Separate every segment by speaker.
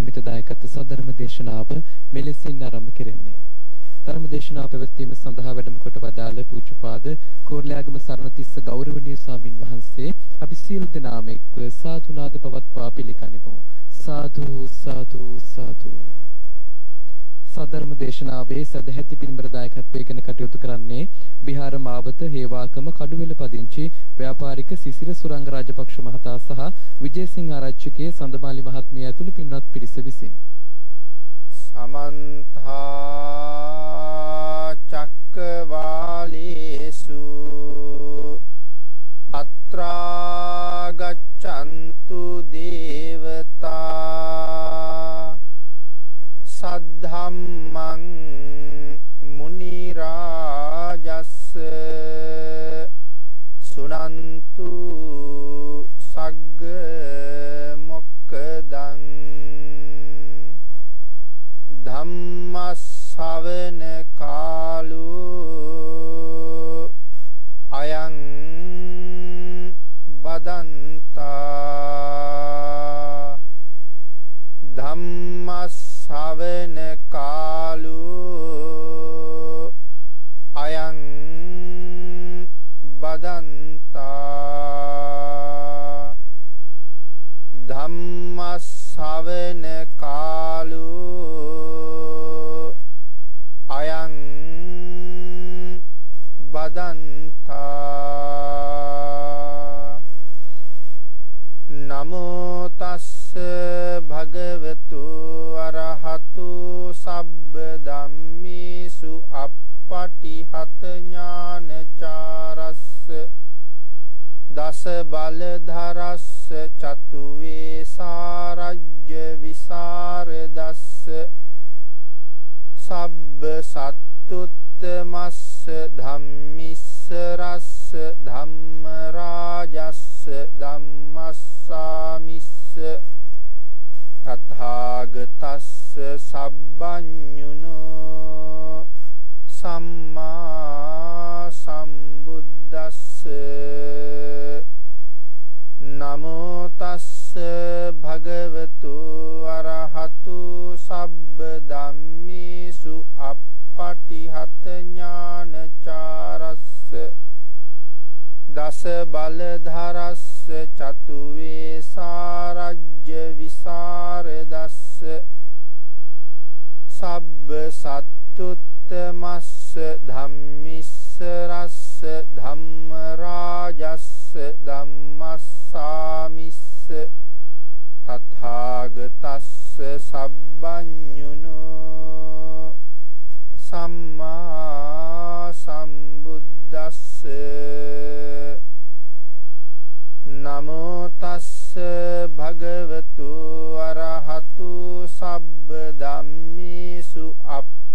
Speaker 1: නියමිත දායකත්ව සදරම දේශනාව මෙලෙසින් ආරම්භ කෙරෙන්නේ. ධර්ම දේශනාව පැවැත්වීම සඳහා වැඩම කොට වදාළ පූජ්‍යපාද කෝරළයාගම සරණතිස්ස ගෞරවනීය ස්වාමින් වහන්සේ අපි සියලු දෙනාම එක්ව සාදු නාද පවත්වා පිළිගනිමු. සාදු සාදු සාදු සදර්ම දේශනාවේ සදැහැති පින්බර දායකත්වයෙන් කටයුතු කරන්නේ බිහාර මාවත හේවාකම කඩුවෙල පදිංචි ව්‍යාපාරික සිසිර සුරංග රාජපක්ෂ මහතා සහ විජේසිංහ ආරච්චිගේ සඳමාලි මහත්මිය ඇතුළු පින්වත් පිරිස විසින්.
Speaker 2: සමන්ත චක්කවාලේසු අත්‍රා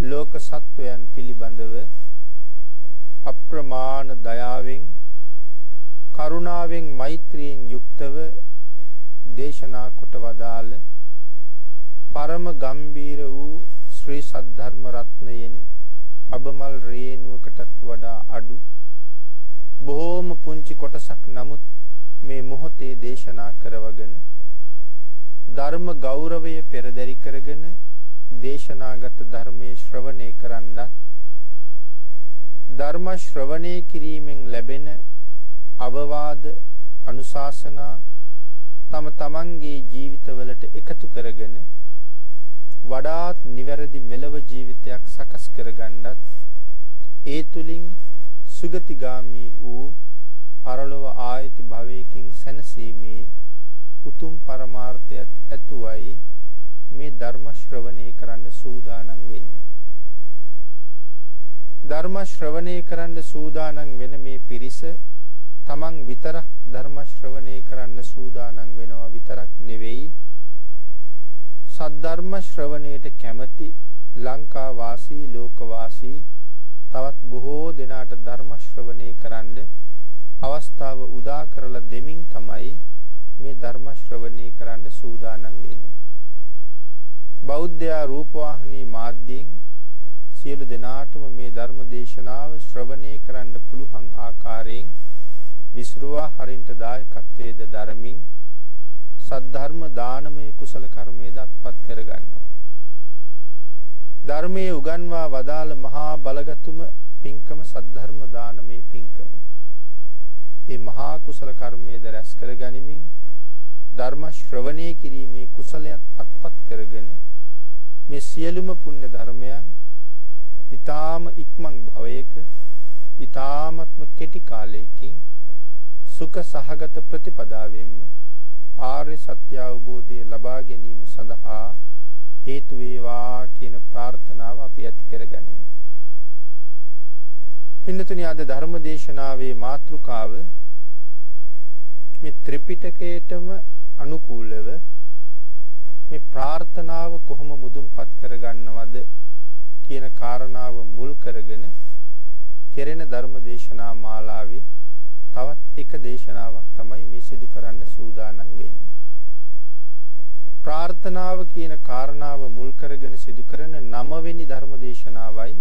Speaker 2: ලෝක සත්වයන් පිළිබඳව අප්‍රමාණ දයාවෙන් කරුණාවෙන් මෛත්‍රියෙන් යුක්තව දේශනා කොට වදාළ පරම ගම්බීර වූ ශ්‍රී සද්ධර්ම රත්නයෙන් අබමල් රේණුවකටත් වඩා අඩු බොහෝම පුංචි කොටසක් නමුත් මේ මොහොතේ දේශනා කරවගෙන ධර්ම ගෞරවය පෙරදරි කරගෙන දේශනාගත ධර්මයේ ශ්‍රවණය කරන්නත් ධර්ම ශ්‍රවණය කිරීමෙන් ලැබෙන අවවාද අනුශාසනා තම තමන්ගේ ජීවිතවලට එකතු කරගෙන වඩාත් නිවැරදි මෙලව ජීවිතයක් සකස් කරගන්නත් ඒ තුලින් සුගතිගාමි වූ පරලොව ආයති භවයකින් සැනසීමේ උතුම් පරමාර්ථයත් ඇතුවයි මේ ධර්ම ශ්‍රවණය කරන්න සූදානම් වෙන්නේ. ධර්ම ශ්‍රවණය කරන්න සූදානම් වෙන මේ පිරිස තමන් විතරක් ධර්ම ශ්‍රවණය කරන්න සූදානම් වෙනවා විතරක් නෙවෙයි සද්ධර්ම ශ්‍රවණයට කැමති ලංකා වාසී ලෝක වාසී තවත් බොහෝ දෙනාට ධර්ම ශ්‍රවණය කරන්න අවස්ථාව උදා කරලා දෙමින් තමයි මේ ධර්ම ශ්‍රවණය කරන්න සූදානම් වෙන්නේ. බෞද්ධයා රූපවාහිනී මාධ්‍යයෙන් සියලු දෙනාටම මේ ධර්ම දේශනාව ශ්‍රවණය කරන්න පුළුවන් ආකාරයෙන් විසරුවා හරින්ට දායකත්වයේද ධර්මින් සද්ධර්ම දානමය කුසල කර්මයේද අත්පත් කරගන්නවා. ධර්මයේ උගන්වා වදාළ මහා බලගතුම පින්කම සද්ධර්ම දානමය පින්කම. ඒ මහා කුසල කර්මයේද රැස් කර ගනිමින් ධර්ම ශ්‍රවණය කිරීමේ කුසලයක් අත්පත් කරගෙන මේ සියලුම පුණ්‍ය ධර්මයන් ඊ타ම ඉක්මන් භවයක ඊ타මත්ම කෙටි කාලයකින් සුඛ සහගත ප්‍රතිපදාවෙන්ම ආර්ය සත්‍ය අවබෝධය ලබා ගැනීම සඳහා හේතු වේවා කියන ප්‍රාර්ථනාව අපි ඇති කරගනිමු. පින්නතුනි අද ධර්ම දේශනාවේ මාතෘකාව මේ ත්‍රිපිටකයටම අනුකූලව මේ ප්‍රාර්ථනාව කොහොම මුදුන්පත් කරගන්නවද කියන කාරණාව මුල් කරගෙන කෙරෙන ධර්ම දේශනා මාලාවේ තවත් එක දේශනාවක් තමයි මේ සිදු කරන්න සූදානම් වෙන්නේ. ප්‍රාර්ථනාව කියන කාරණාව මුල් කරගෙන සිදු කරන 9 වෙනි ධර්ම දේශනාවයි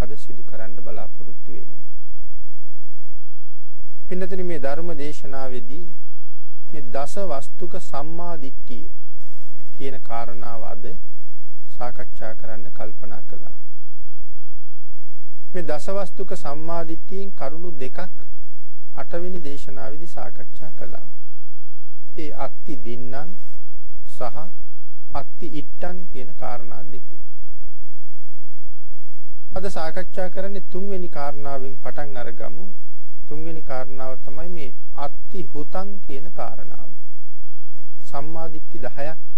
Speaker 2: අද සිදු කරන්න බලාපොරොත්තු වෙන්නේ. පින්නතනි මේ ධර්ම දේශනාවේදී මේ දස වස්තුක සම්මා දිට්ඨිය කියන කාරණාව අද සාකච්ඡා කරන්න කල්පනා කළා. මේ දසවස්තුක සම්මාදිට්ඨියෙන් කරුණු දෙකක් අටවෙනි දේශනාවේදී සාකච්ඡා කළා. ඒ අත්ති දින්නම් සහ අත්ති ඉට්ටං කියන කාරණා දෙක. අද සාකච්ඡා කරන්නේ තුන්වෙනි කාරණාවෙන් පටන් අරගමු. තුන්වෙනි කාරණාව තමයි මේ අත්ති හුතං කියන කාරණාව. සම්මාදිට්ඨි 10ක්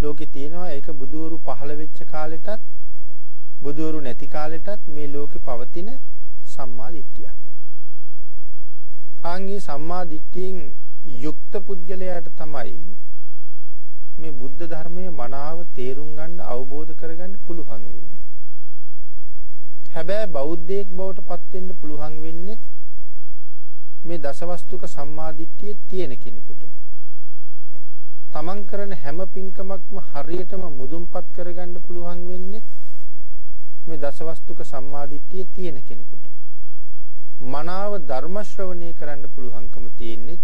Speaker 2: ලෝකේ තියෙනවා ඒක බුදවරු පහළ වෙච්ච කාලෙටත් බුදවරු නැති කාලෙටත් මේ ලෝකේ පවතින සම්මාදිට්ඨියක්. ආන්ගේ සම්මා දිට්ඨියෙන් යුක්ත පුද්ගලයාට තමයි මේ බුද්ධ ධර්මයේ මනාව තේරුම් ගන්න අවබෝධ කරගන්න පුළුවන් වෙන්නේ. හැබැයි බෞද්ධයෙක් බවට පත් වෙන්න පුළුවන් වෙන්නේ මේ දසවස්තුක සම්මා දිට්ඨිය තියෙන කෙනෙකුට. තමන් කරන හැම පින්කමක්ම හරියටම මුදුන්පත් කරගන්න පුළුවන් වෙන්නේ මේ දසවස්තුක සම්මා දිට්ඨිය තියෙන කෙනෙකුට. මනාව ධර්ම ශ්‍රවණය කරන්න පුළුවන්කම තියෙන්නේ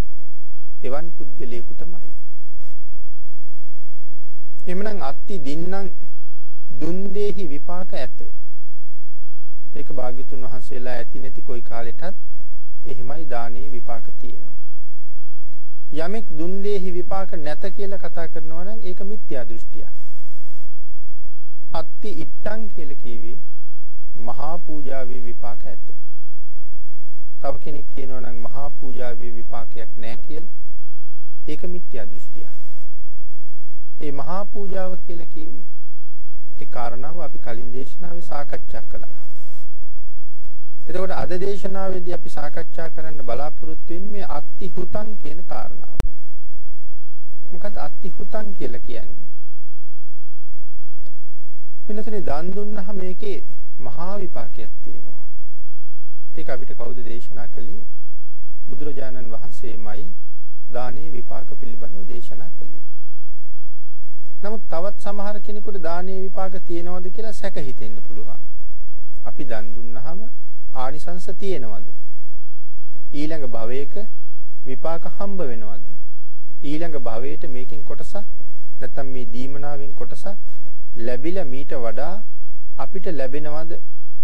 Speaker 2: එවන් පුද්ගලයෙකුටමයි. එමනම් අත්ති දින්නම් දුන් දෙහි විපාක ඇත. ඒක භාග්‍යතුන් වහන්සේලා ඇති නැති කොයි කාලෙටත් එහෙමයි දානේ විපාක තියෙනවා. යමෙක් දුන් දෙහි විපාක නැත කියලා කතා කරනවා නම් ඒක මිත්‍යා දෘෂ්ටියක්. අත්ති ඉට්ටං කියලා කියවේ මහා පූජාවේ විපාක ඇත. තව කෙනෙක් කියනවා නම් මහා පූජාවේ විපාකයක් නැහැ කියලා. ඒක මිත්‍යා දෘෂ්ටියක්. ඒ මහා පූජාව කියලා කිව්වේ ඒ කාරණාව අපි කලින් දේශනාවේ සාකච්ඡා කළා. එතකොට අද දේශනාවේදී අපි සාකච්ඡා කරන්න බලාපොරොත්තු වෙන්නේ මේ අත්ති හුතං කියන කාරණාව. මොකද අත්ති හුතං කියලා කියන්නේ? වෙනතනේ දන් දුන්නාම මේකේ මහා විපාකයක් තියෙනවා. ඒක අපිට කවුද දේශනා කළේ? බුදුරජාණන් වහන්සේමයි දානේ විපාක පිළිබඳව දේශනා කළේ. නමුත් තවත් සමහර කෙනෙකුට දානේ විපාක තියෙනවද කියලා සැක හිතෙන්න පුළුවන්. අපි දන් දුන්නාම ආනිසංස තියෙනවද? ඊළඟ භවයක විපාක හම්බ වෙනවද? ඊළඟ භවයට මේකෙන් කොටසක් නැත්නම් මේ දීමනාවෙන් කොටසක් ලැබිලා මීට වඩා අපිට ලැබෙනවද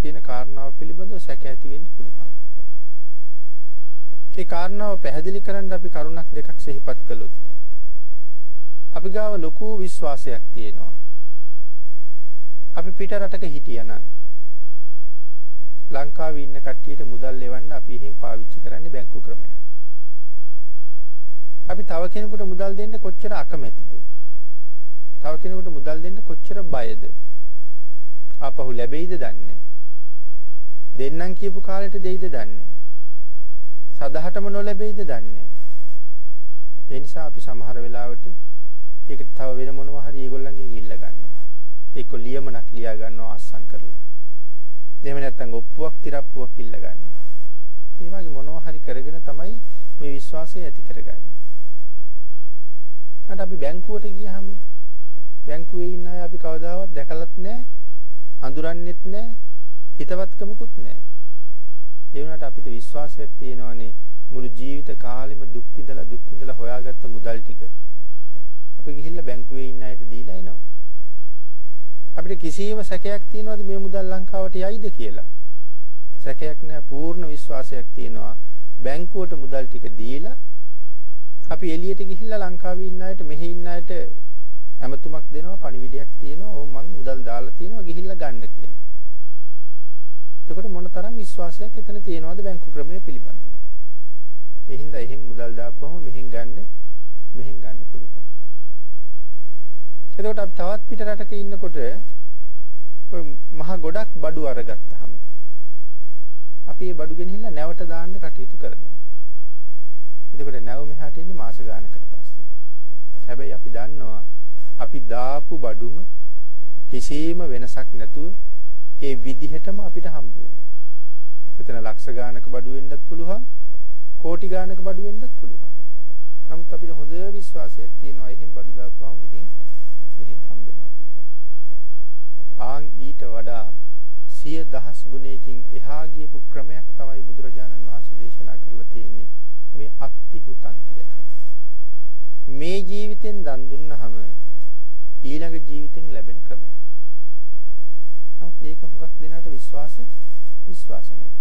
Speaker 2: කියන කාරණාව පිළිබඳව සැක ඇති වෙන්න පුළුවන්. ඒ කාරණාව පැහැදිලි කරන්න අපි කරුණක් දෙකක් සිහිපත් කළොත් අපි ගාව ලොකු විශ්වාසයක් තියෙනවා. අපි පිට රටක හිටියනම් ලංකාවේ ඉන්න කට්ටියට මුදල් ලෙවන්න අපි එහෙන් පාවිච්චි කරන්නේ බැංකු ක්‍රමයක්. අපි තව කෙනෙකුට මුදල් දෙන්න කොච්චර අකමැතිද? තව කෙනෙකුට මුදල් දෙන්න කොච්චර බයද? ආපහු ලැබෙයිද දන්නේ දෙන්නම් කියපු කාලෙට දෙයිද දන්නේ සදහටම නොලැබෙයිද දන්නේ ඒ නිසා අපි සමහර වෙලාවට ඒක තව වෙන මොනවා හරි ඒගොල්ලන්ගෙන් ඉල්ල ගන්නවා ඒක ලියමනක් ලියා ගන්නවා අස්සම් කරලා එහෙම නැත්නම් ඔප්පුවක් තිරප්පුවක් ඉල්ල ගන්නවා. මේ වගේ මොනවා හරි කරගෙන තමයි මේ විශ්වාසය ඇති කරගන්නේ. අද අපි බැංකුවට ගියහම බැංකුවේ ඉන්න අය අපි කවදාවත් දැකලත් නැහැ අඳුරන්නෙත් නැහැ හිතවත්කමකුත් නැහැ. ඒ වුණාට අපිට විශ්වාසයක් තියෙනවානේ මුළු ජීවිත කාලෙම දුක් විඳලා දුක් විඳලා හොයාගත්ත මුදල් ටික. අපි ගිහිල්ලා බැංකුවේ ඉන්න අයට දීලා එනවා. අපිට කිසියම් සැකයක් තියෙනවද මේ මුදල් ලංකාවට යයිද කියලා සැකයක් නැහැ පූර්ණ විශ්වාසයක් තියෙනවා බැංකුවට මුදල් ටික දීලා අපි එළියට ගිහිල්ලා ලංකාවේ ඉන්න අයට මෙහි ඉන්න අයට ඇමතුමක් දෙනවා පණිවිඩයක් තියෙනවා ඕ මං මුදල් දාලා තියෙනවා ගිහිල්ලා ගන්න කියලා. එතකොට මොන තරම් විශ්වාසයක් එතන තියෙනවද බැංකු ක්‍රමය පිළිබඳව. ඒ හින්දා එහෙන් මුදල් දාපුවම මෙහෙන් ගන්න මෙහෙන් ගන්න පුළුවන්. එතකොට අපි තවත් පිට රටක ඉන්නකොට ඔය මහ ගොඩක් බඩු අරගත්තාම අපි මේ බඩු ගෙනහිල්ලා නැවට දාන්න කටයුතු කරනවා. එතකොට නැව මෙහාට එන්නේ මාස ගානකට පස්සේ. හැබැයි අපි දන්නවා අපි දාපු බඩුම කිසිම වෙනසක් නැතුව ඒ විදිහටම අපිට හම්බ වෙනවා. එතන ලක්ෂ ගානක බඩු වෙන්නත් පුළුවන්, කෝටි ගානක බඩු වෙන්නත් පුළුවන්. නමුත් අපිට හොඳ විශ්වාසයක් තියෙනවා එහෙන් බඩු දාපුවම මෙහෙන් මෙහෙන් හම්බ වෙනවා කියලා. ආන් ඊට වඩා සිය දහස් ගුණයකින් එහා ගියපු ක්‍රමයක් තමයි බුදුරජාණන් වහන්සේ දේශනා කරලා තියෙන්නේ මේ අත්ති හුතං කියලා. මේ ජීවිතෙන් දන් දුන්නහම ඊළඟ ජීවිතෙන් ලැබෙන ක්‍රමයක්. නමුත් ඒක හුඟක් දෙනාට විශ්වාස විශ්වාස නැහැ.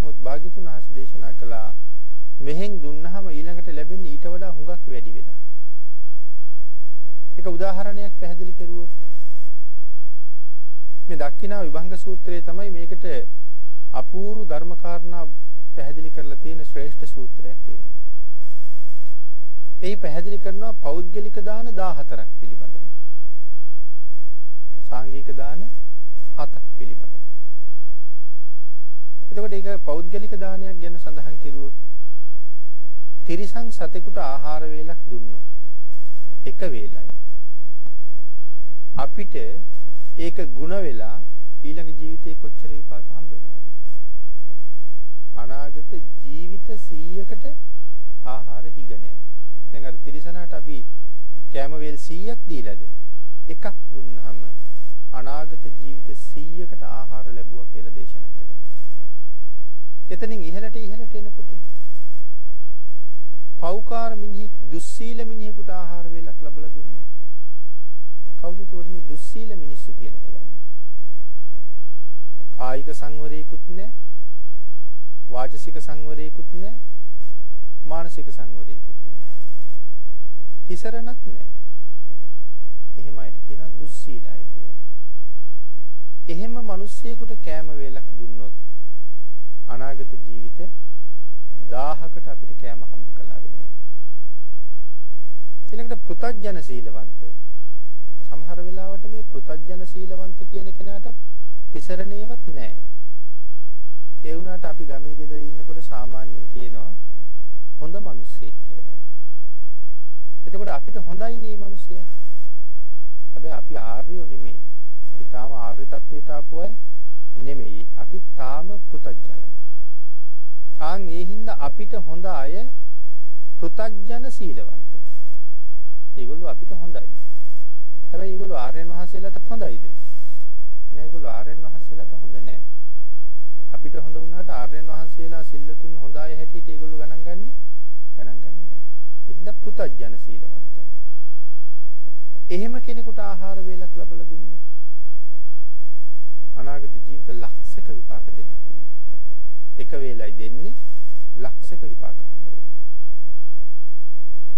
Speaker 2: නමුත් භාග්‍යතුන් වහන්සේ දේශනා කළා මෙහෙන් දුන්නහම ඊළඟට ලැබෙන්නේ ඊට වඩා හුඟක් වැඩි වෙලා. එක උදාහරණයක් පැහැදිලි කරුවොත් මේ දක්ෂිනා විභංග සූත්‍රයේ තමයි මේකට අපූර්ව ධර්මකාරණා පැහැදිලි කරලා තියෙන ශ්‍රේෂ්ඨ සූත්‍රයක් වෙන්නේ. එහි පැහැදිලි කරනවා පෞද්ගලික දාන 14ක් පිළිබඳව. සාංගික දාන 7ක් පිළිබඳව. එතකොට ඒක පෞද්ගලික දානයක් ගැන සඳහන් කෙරුවොත් තිරිසන් සතෙකුට ආහාර වේලක් දුන්නොත් එක වේලයි. අපිට ඒක ಗುಣ වෙලා ඊළඟ ජීවිතේ කොච්චර විපාක හම්බ වෙනවද? අනාගත ජීවිත 100කට ආහාර හිග නැහැ. දැන් අර තිරිසනාට අපි කැම වේල් 100ක් දීලාද? එකක් දුන්නාම අනාගත ජීවිත 100කට ආහාර ලැබුවා කියලා දේශනා කළා. එතනින් ඉහළට ඉහළට එනකොට පෞකාර මිනිහෙක් දුස්සීල මිනිහෙකුට ආහාර වේලක් ලැබලා දුන්නොත් කවුද ඒතකොට මේ දුස්සීල මිනිස්සු කියලා කියන්නේ? කායික සංවරයකුත් නැහැ වාචසික සංවරයකුත් නැහැ මානසික සංවරයකුත් නැහැ. තිසරණත් නැහැ. එහෙම අයට කියනවා දුස්සීලයි කියලා. එහෙම මිනිස්සෙකුට කෑම වේලක් දුන්නොත් අනාගත ජීවිත 1000කට අපිට කෑම හම්බ කළා වෙනවා. ඊළඟට පෘතජන සීලවන්ත සමහර වෙලාවට මේ පෘතජන සීලවන්ත කියන කෙනාට තිසරණේවත් නැහැ ඒ වුණාට අපි ගමේ ගෙදර ඉන්නකොට සාමාන්‍යයෙන් කියනවා හොඳ මිනිස්සෙක් කියලා. එතකොට අපිට හොඳයි නේ මිනිස්සයා. හැබැයි අපි ආර්යෝ නෙමෙයි. අපි තාම ආර්ය තත්ත්වයට ආපු අය නෙමෙයි. අපි තාම පෘතජනයි. ආන් ඒ හින්දා අපිට හොඳ අය පෘතජන සීලවන්ත. ඒගොල්ලෝ අපිට හොඳයි. හැබැයි ඒගොල්ලෝ ආර්යයන් වහන්සේලාට හොඳයිද? නෑ ඒගොල්ලෝ ආර්යයන් වහන්සේලාට හොඳ නෑ. අපිට හොඳ වුණාට ආර්යයන් වහන්සේලා සිල්ලතුන් හොඳ අය හැටියට ඒගොල්ලෝ ගණන් ගන්නේ ගණන් ගන්නේ නැහැ. ඒ හින්දා පෘතජන සීලවන්තයි. එහෙම කෙනෙකුට ආහාර වේලක් ලැබලා දුන්නොත් අනාගත ජීවිත ලක්ෂක විපාක දෙනවා කිව්වා. එක වේලයි දෙන්නේ ලක්ෂයක විපාක හම්බ වෙනවා.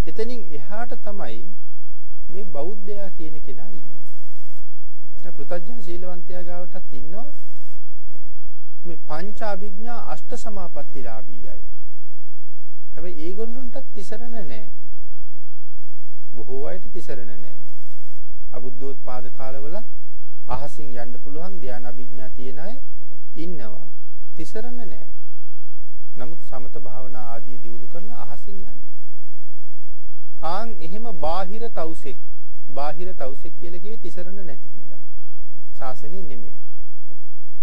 Speaker 2: එතනින් එහාට තමයි මේ බෞද්ධයා කියන කෙනා ඉන්නේ. දැන් පෘථජන සීලවන්තයා ගාවටත් ඉන්නවා මේ පංච අභිඥා අෂ්ට සමාපත්තිලාභී අය. හැබැයි ඒගොල්ලන්ටත් තිසරණ නැහැ. බොහෝ අයට තිසරණ නැහැ. අබුද්ධෝත්පාද කාලවලත් අහසින් යන්න පුළුවන් ධ්‍යාන අභිඥා තියෙන අය ඉන්නවා. තිසරණ නැහැ. නමුත් සමත භාවනා ආදී දියුණු කරලා අහසින් යන්නේ. ආන් එහෙම බාහිර තවුසෙක් බාහිර තවුසෙක් කියලා කිව්වේ තිසරණ නැති හින්දා. සාසනෙ නෙමෙයි.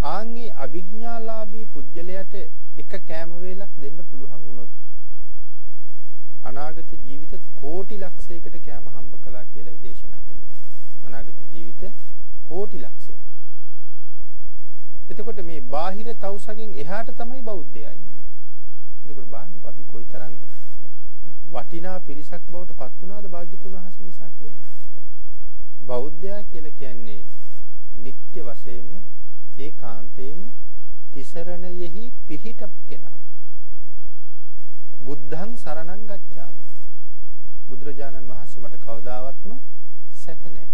Speaker 2: ආන්ගේ අභිඥාලාභී පුජ්‍යලයට එක කෑම වේලක් දෙන්න පුළුවන් වුණොත් අනාගත ජීවිත කෝටි ලක්ෂයකට කෑම හම්බ කළා කියලායි දේශනා කළේ. අනාගත ජීවිත කෝටි ලක්ෂයක්. එතකොට මේ බාහිර තවුසගෙන් එහාට තමයි බෞද්ධයා ඉන්නේ. එතකොට බලන්නකො අපි කොයිතරම් වටිනා පිරිසක් බවට පත් වුණාද භාග්‍යතුන් වහන්සේ නිසා කියලා. බෞද්ධයා කියලා කියන්නේ නিত্য වශයෙන්ම ඒකාන්තයෙන්ම තිසරණයෙහි පිහිට කෙනා. බුද්ධං සරණං ගච්ඡාමි. බුදුරජාණන් වහන්සේ මට කවදාවත්ම සැක නැහැ.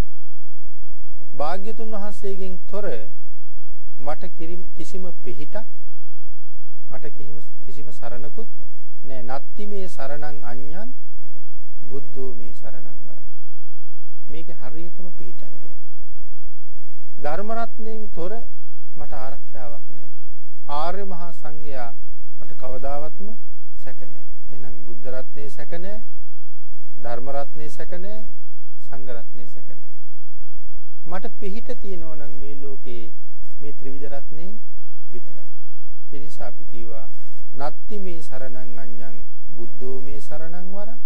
Speaker 2: භාග්‍යතුන් වහන්සේගෙන් තොර මට කිසිම පිහිටක් මට කිසිම සරණකුත් නෑ නත්ති මේ සරණං අඤ්ඤං බුද්ධෝ මේ සරණං වරං. මේක හරියටම පිහිටන්න ඕනේ. ධර්ම රත්නයෙන් තොර මට ආරක්ෂාවක් නෑ. ආර්ය මහා සංඝයා මට කවදාවත්ම සැක නෑ. එහෙනම් බුද්ධ රත්නේ සැක නෑ ධර්ම රත්නේ සැක නෑ සංඝ රත්නේ සැක නෑ. මට පිහිට තියෙනවා නම් මේ ලෝකේ මේ ත්‍රිවිධ රත්නයෙන් විතරයි. ඒ නිසා අපි කිව්වා නත්ති මේ සරණං අඤ්ඤං බුද්ධෝ මේ සරණං වරං.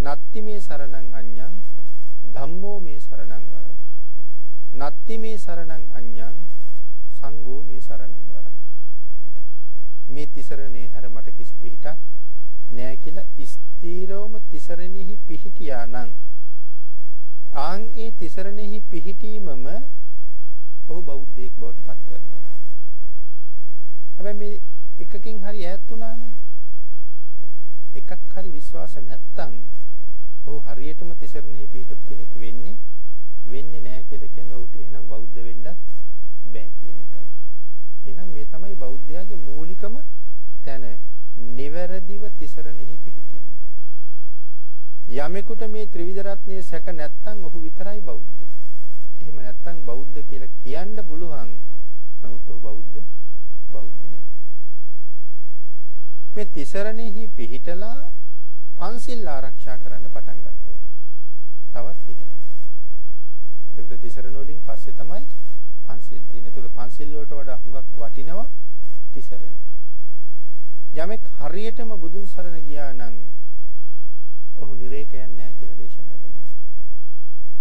Speaker 2: නත්ති මේ සරණං අඤ්ඤං ධම්මෝ මේ සරණං වරං. නත්ති මේ සරණං අඤ්ඤං සංඝෝ මේ සරණං වරං. මේ තිසරණේ හැර මට කිසි පිහිටක් නෑ කියලා ස්ථීරවම තිසරණෙහි පිහිටියා නම් ආන් ඒ තිසරණෙහි පිහිටීමම ඔහු බෞද්ධයෙක් බවට පත් කරනවා. හැබැයි මේ එකකින් හරි ඈත් වුණා නම් එකක් හරි විශ්වාස නැත්තම් ඔහු හරියටම තිසරණෙහි පිහිටපු කෙනෙක් වෙන්නේ වෙන්නේ නැහැ කියලා කියන්නේ ඔහුට එහෙනම් බෞද්ධ වෙන්න බෑ කියන එකයි. එහෙනම් මේ තමයි බෞද්ධයාගේ මූලිකම තැන නිවැරදිව තිසරණෙහි පිහිටීම. යමෙකුට මේ ත්‍රිවිධ රත්නයේ සැක නැත්තම් ඔහු විතරයි බෞද්ධ. එහෙම නැත්තම් බෞද්ධ කියලා කියන්න පුළුවන්. නමුත් ඔහු බෞද්ධ බෞද්ධ නෙමෙයි. මේ තිසරණෙහි පිහිටලා පන්සිල් ආරක්ෂා කරන්න පටන් ගත්තොත් තවත් ඉහළයි. එතකොට තිසරණ වලින් පස්සේ තමයි පන්සිල් තියෙන්නේ. එතකොට පන්සිල් වලට වඩා හුඟක් වටිනවා තිසරණ. යමෙක් හරියටම බුදුන් සරණ ගියා නම් ඔහු නිරේකයන් නැහැ කියලා දේශනා කළා.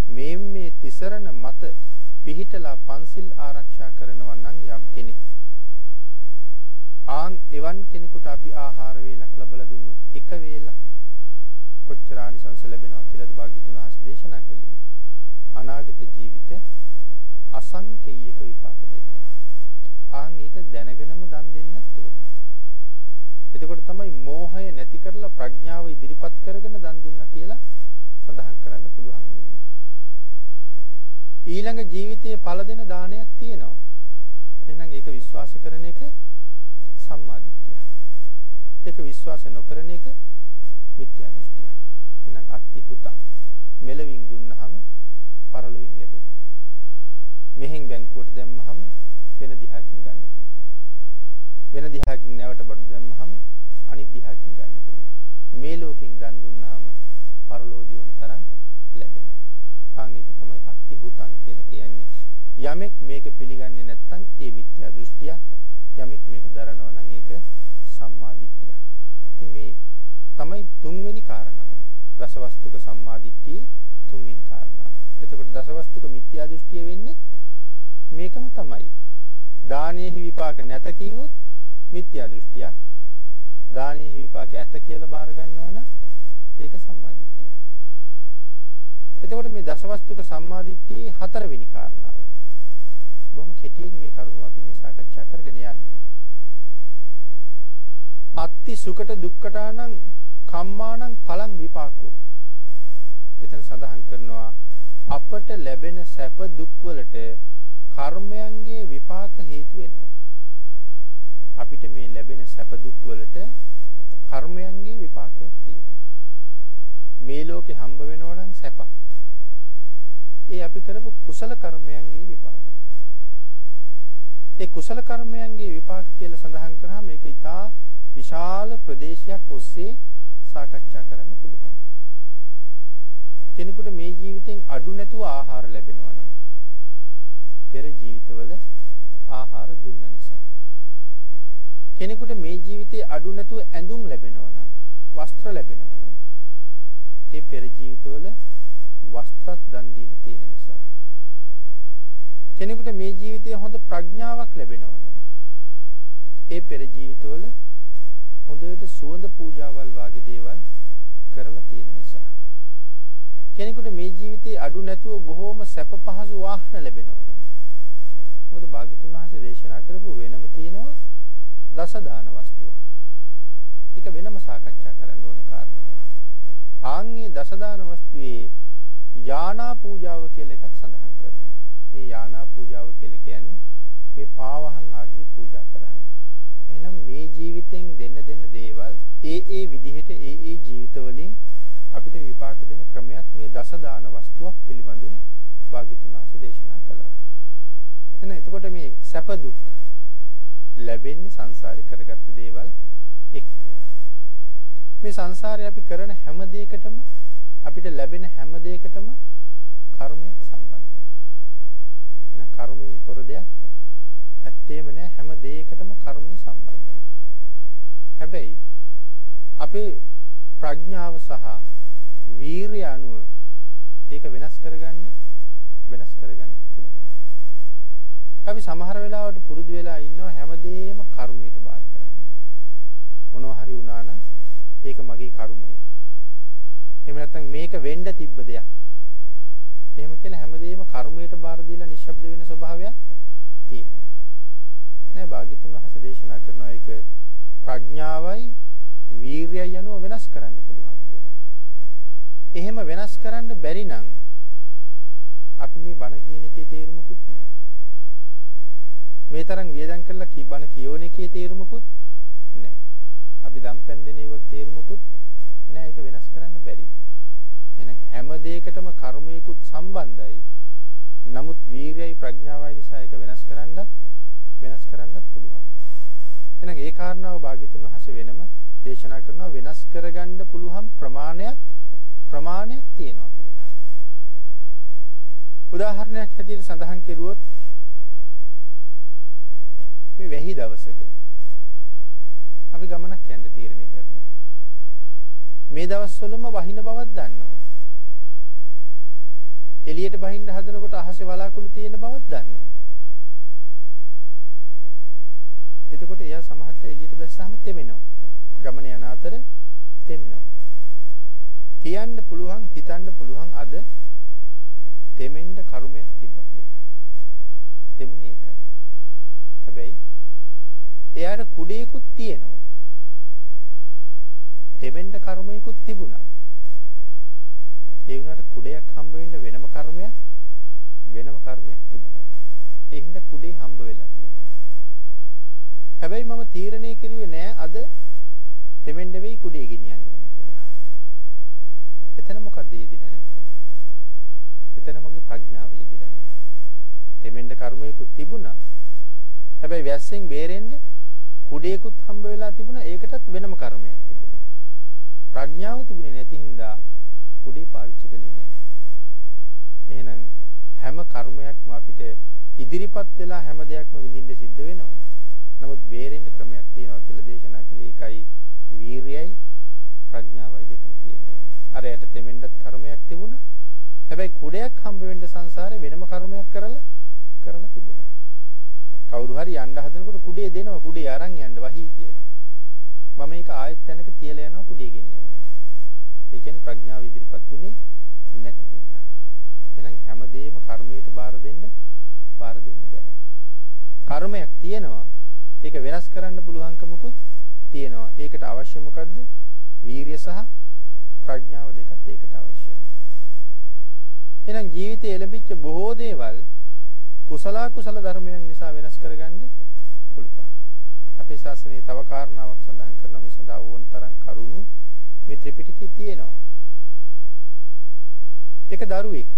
Speaker 2: මේ මේ තිසරණ මත පිහිටලා පන්සිල් ආරක්ෂා කරනවා නම් යම් කෙනෙක් ආන් එවන් කෙනෙකුට අපි ආහාර වේලක් ලැබලා දුන්නොත් එක වේලක් කොච්චර ආනිසංස ලැබෙනවා කියලාද භාග්‍යතුන් වහන්සේ දේශනා කළේ. අනාගත ජීවිත අසංකේයක විපාක දෙනවා. ආන් ඒක දැනගෙනම දන් දෙන්නත් ඕනේ. එතකොට තමයි මෝහය නැති කරලා ප්‍රඥාව ඉදිරිපත් කරගෙන දන් දුන්නා කියලා සඳහන් කරන්න පුළුවන් වෙන්නේ. ඊළඟ ජීවිතයේ පළ දෙන දානයක් තියෙනවා. එහෙනම් ඒක විශ්වාස කරන එක සම්මාදිට්ඨිය. ඒක විශ්වාස නොකරන එක මිත්‍යා දෘෂ්ටිය. එහෙනම් අත්ති හුතං මෙලවින් දුන්නාම පරලොවින් ලැබෙනවා. මෙහෙන් බැංකුවට දැම්මහම වෙන දිහාකින් ගන්න පුළුවන්. වෙන දිහාකින් නැවට බඩු දැම්මහම අනිත් දිහාකින් ගන්න පුළුවන්. මේ ලෝකෙන් දන් දුන්නාම පරලෝදී වුණ තරම් ලැබෙනවා. ආන් ඒක තමයි අත්ති හුතං කියලා කියන්නේ. යමෙක් මේක පිළිගන්නේ නැත්නම් ඒ මිත්‍යා දෘෂ්ටියක් යමෙක් මේක දරනවා නම් ඒක සම්මා දිට්ඨියක්. ඉතින් මේ තමයි තුන්වෙනි කාරණාව. දසවස්තුක සම්මා දිට්ඨියේ තුන්වෙනි කාරණාව. එතකොට දසවස්තුක මිත්‍යා දෘෂ්ටිය වෙන්නේ මේකම තමයි. දානයේහි විපාක නැත කිව්වොත් මිත්‍යා දෘෂ්ටියක්. දානයේහි විපාක ඇත කියලා බාර ගන්නවා නම් ඒක සම්මා දිට්ඨියක්. එතකොට මේ දසවස්තුක සම්මා දිට්ඨියේ හතරවෙනි කාරණාව. බොහොම කෙටියෙන් මේ කරුණු අපි මේ සාකච්ඡා කරගෙන යන්නේ. අත්ති ඉති සුකට දුක්කටානං කම්මානං පලං විපාකෝ. එතන සඳහන් කරනවා අපට ලැබෙන සැප දුක් වලට කර්මයන්ගේ විපාක හේතු වෙනවා. අපිට මේ ලැබෙන සැප දුක් වලට කර්මයන්ගේ විපාකයක් තියෙනවා. මේ ලෝකේ හම්බ වෙනවා නම් සැපක්. ඒ අපි කරපු කුසල කර්මයන්ගේ විපාක. ඒ කුසල කර්මයන්ගේ විපාක කියලා සඳහන් කරාම මේක ඊටා විශාල ප්‍රදේශයක් ඔස්සේ සාකච්ඡා කරන්න පුළුවන්. කෙනෙකුට මේ ජීවිතෙන් අඩු නැතුව ආහාර ලැබෙනවා නම් පෙර ජීවිතවල ආහාර දුන්න නිසා කෙනෙකුට මේ ජීවිතේ අඩු නැතුව ඇඳුම් ලැබෙනවා නම් වස්ත්‍ර ලැබෙනවා නම් ඒ පෙර ජීවිතවල වස්ත්‍රත් දන් දීලා තියෙන නිසා කෙනෙකුට මේ ජීවිතයේ හොඳ ප්‍රඥාවක් ලැබෙනවා නම් ඒ පෙර ජීවිතවල හොඳට සුවඳ පූජාවල් වාගේ දේවල් කරලා තියෙන නිසා කෙනෙකුට මේ ජීවිතේ අඩු නැතුව බොහෝම සැප පහසු වාහන ලැබෙනවා නම් මොකද භාග්‍යතුන් වහන්සේ දේශනා කරපු වෙනම තියෙනවා දස දාන වස්තුවක්. ඒක වෙනම සාකච්ඡා කරන්න ඕනේ කාරණාවක්. ආන්ගේ දස දාන වස්තුවේ යානා පූජාව කියලා එකක් සඳහන් කරනවා. මේ යානා පූජාව කියලා කියන්නේ මේ පාවහන් ආදී පූජා කරාම. එහෙනම් මේ ජීවිතෙන් දෙන්න දෙන්න දේවල් ඒ ඒ විදිහට ඒ ඒ ජීවිතවලින් අපිට විපාක දෙන ක්‍රමයක් මේ දස දාන වස්තුවක් පිළිබඳව භාග්‍යතුන් වහන්සේ දේශනා කළා. එහෙනම් එතකොට මේ සැප දුක් ලැබෙන්නේ සංසාරේ කරගත්ත දේවල් එක්ක. මේ සංසාරේ අපි කරන හැම දෙයකටම අපිට ලැබෙන හැම දෙයකටම කර්මයක් සම්බන්ධයි. එහෙනම් කර්මයෙන් තොර දෙයක් ඇත්තේම නෑ හැම දෙයකටම කර්මය සම්බන්ධයි. හැබැයි අපේ ප්‍රඥාව සහ වීරිය අනුව ඒක වෙනස් කරගන්න වෙනස් කරගන්න පුළුවන්. අපි සමහර වෙලාවට පුරුදු වෙලා ඉන්නවා හැමදේම කර්මයට බාර කරන්න. මොනවා හරි වුණා නම් ඒක මගේ කර්මය. එහෙම නැත්නම් මේක වෙන්න තිබ්බ දෙයක්. එහෙම කියලා හැමදේම කර්මයට බාර දීලා නිශ්ශබ්ද වෙන ස්වභාවයක් තියෙනවා. නෑ භාග්‍යතුන් වහන්සේ දේශනා කරනවා ඒක ප්‍රඥාවයි වීරියයි යනුව වෙනස් කරන්න පුළුවන් කියලා. එහෙම වෙනස් කරන්න බැරි නම් අපි මේ බණ කියන එකේ තේරුමකුත් නෑ. මේ තරම් වියදම් කරලා කී බණ කියෝන එකේ තේරුමකුත් නෑ. අපි දම්පැන් දෙනේ වගේ තේරුමකුත් නෑ ඒක වෙනස් කරන්න බැරි නෑ. එහෙනම් හැම දෙයකටම කර්මයකුත් සම්බන්ධයි. නමුත් වීරියයි ප්‍රඥාවයි නිසා ඒක වෙනස් කරන්නත් වෙනස් කරන්නත් පුළුවන්. එහෙනම් ඒ කාරණාව භාග්‍යතුන් වහන්සේ වෙනම දේශනා කරනවා වෙනස් කරගන්න පුළුවන් ප්‍රමාණයක් ප්‍රමාණයක් තියෙනවා කියලා. උදාහරණයක් හැටියට සඳහන් කෙරුවොත් මේ වැහි දවසක අපි ගමනක් යන්න තීරණය කරනවා. මේ දවස්වලම වහින බවක් දන්නවා. එළියට බහින්න හදනකොට අහසේ වලාකුළු තියෙන බවක් දන්නවා. එතකොට එයා සමහරට එළියට බැස්සාම තෙමෙනවා. ගමන යන අතර තෙමෙනවා. කියන්න පුළුවන් හිතන්න පුළුවන් අද තෙමෙන්න කර්මයක් තිබ්බා කියලා. තෙමුනේ ඒකයි. හැබැයි එයාට කුඩේකුත් තියෙනවා. තෙමෙන්න කර්මයකුත් තිබුණා. ඒ වුණාට කුඩයක් හම්බ වෙන්න වෙනම කර්මයක් වෙනම කර්මයක් තිබුණා. ඒ හින්දා කුඩේ හම්බ වෙලා තියෙනවා. හැබැයි මම තීරණය කරුවේ නෑ අද තෙමෙන්න වෙයි කුඩේ ගෙනියන්න ඕනේ කියලා. එතන මොකද්ද යෙදිලා නැත්තේ? එතන මගේ ප්‍රඥාව යෙදිලා නෑ. තෙමෙන්න කර්මයකුත් තිබුණා. හැබැයි වැස්සෙන් බේරෙන්න කුඩේකුත් හම්බ වෙලා තිබුණා. ඒකටත් වෙනම කර්මයක් තිබුණා. ප්‍රඥාව තිබුණේ නැති හින්දා කුඩේ පාවිච්චි කළේ නෑ. එහෙනම් හැම කර්මයක්ම අපිට ඉදිරිපත් වෙලා හැම දෙයක්ම විඳින්න සිද්ධ වෙනවා. නමුත් බේරෙන්න ක්‍රමයක් තියෙනවා කියලා දේශනා කළේ ඒකයි වීරියයි ප්‍රඥාවයි දෙකම තියෙන්න ඕනේ. අර යට තෙමෙන්නත් කර්මයක් තිබුණා. හැබැයි කුඩයක් හම්බ වෙන්න සංසාරේ වෙනම කර්මයක් කරලා කරලා තිබුණා. කවුරු හරි යන්න හදනකොට කුඩේ දෙනවා කුඩේ අරන් යන්න වහී කියලා. මම ඒක ආයෙත් තැනක තියලා යනවා කුඩේ ගෙනියන්නේ. ඒ කියන්නේ ප්‍රඥාව ඉදිරිපත් උනේ නැති හින්දා. එහෙනම් හැමදේම කර්මයට බාර දෙන්න බාර දෙන්න බෑ. කර්මයක් තියෙනවා. ඒක වෙනස් කරන්න පුළුවන්කමකුත් තියෙනවා. ඒකට අවශ්‍ය මොකද්ද? වීරිය සහ ප්‍රඥාව දෙකත් ඒකට අවශ්‍යයි. එහෙනම් ජීවිතයේ එළඹිච්ච බොහෝ දේවල් කුසල කුසල ධර්මයන් නිසා වෙනස් කරගන්න පුළුවන්. අපේ ශාසනයේ තව කාරණාවක් සඳහන් කරනවා මේ සඳහා ඕන තරම් කරුණු මේ ත්‍රිපිටකයේ තියෙනවා. එක දරුවෙක්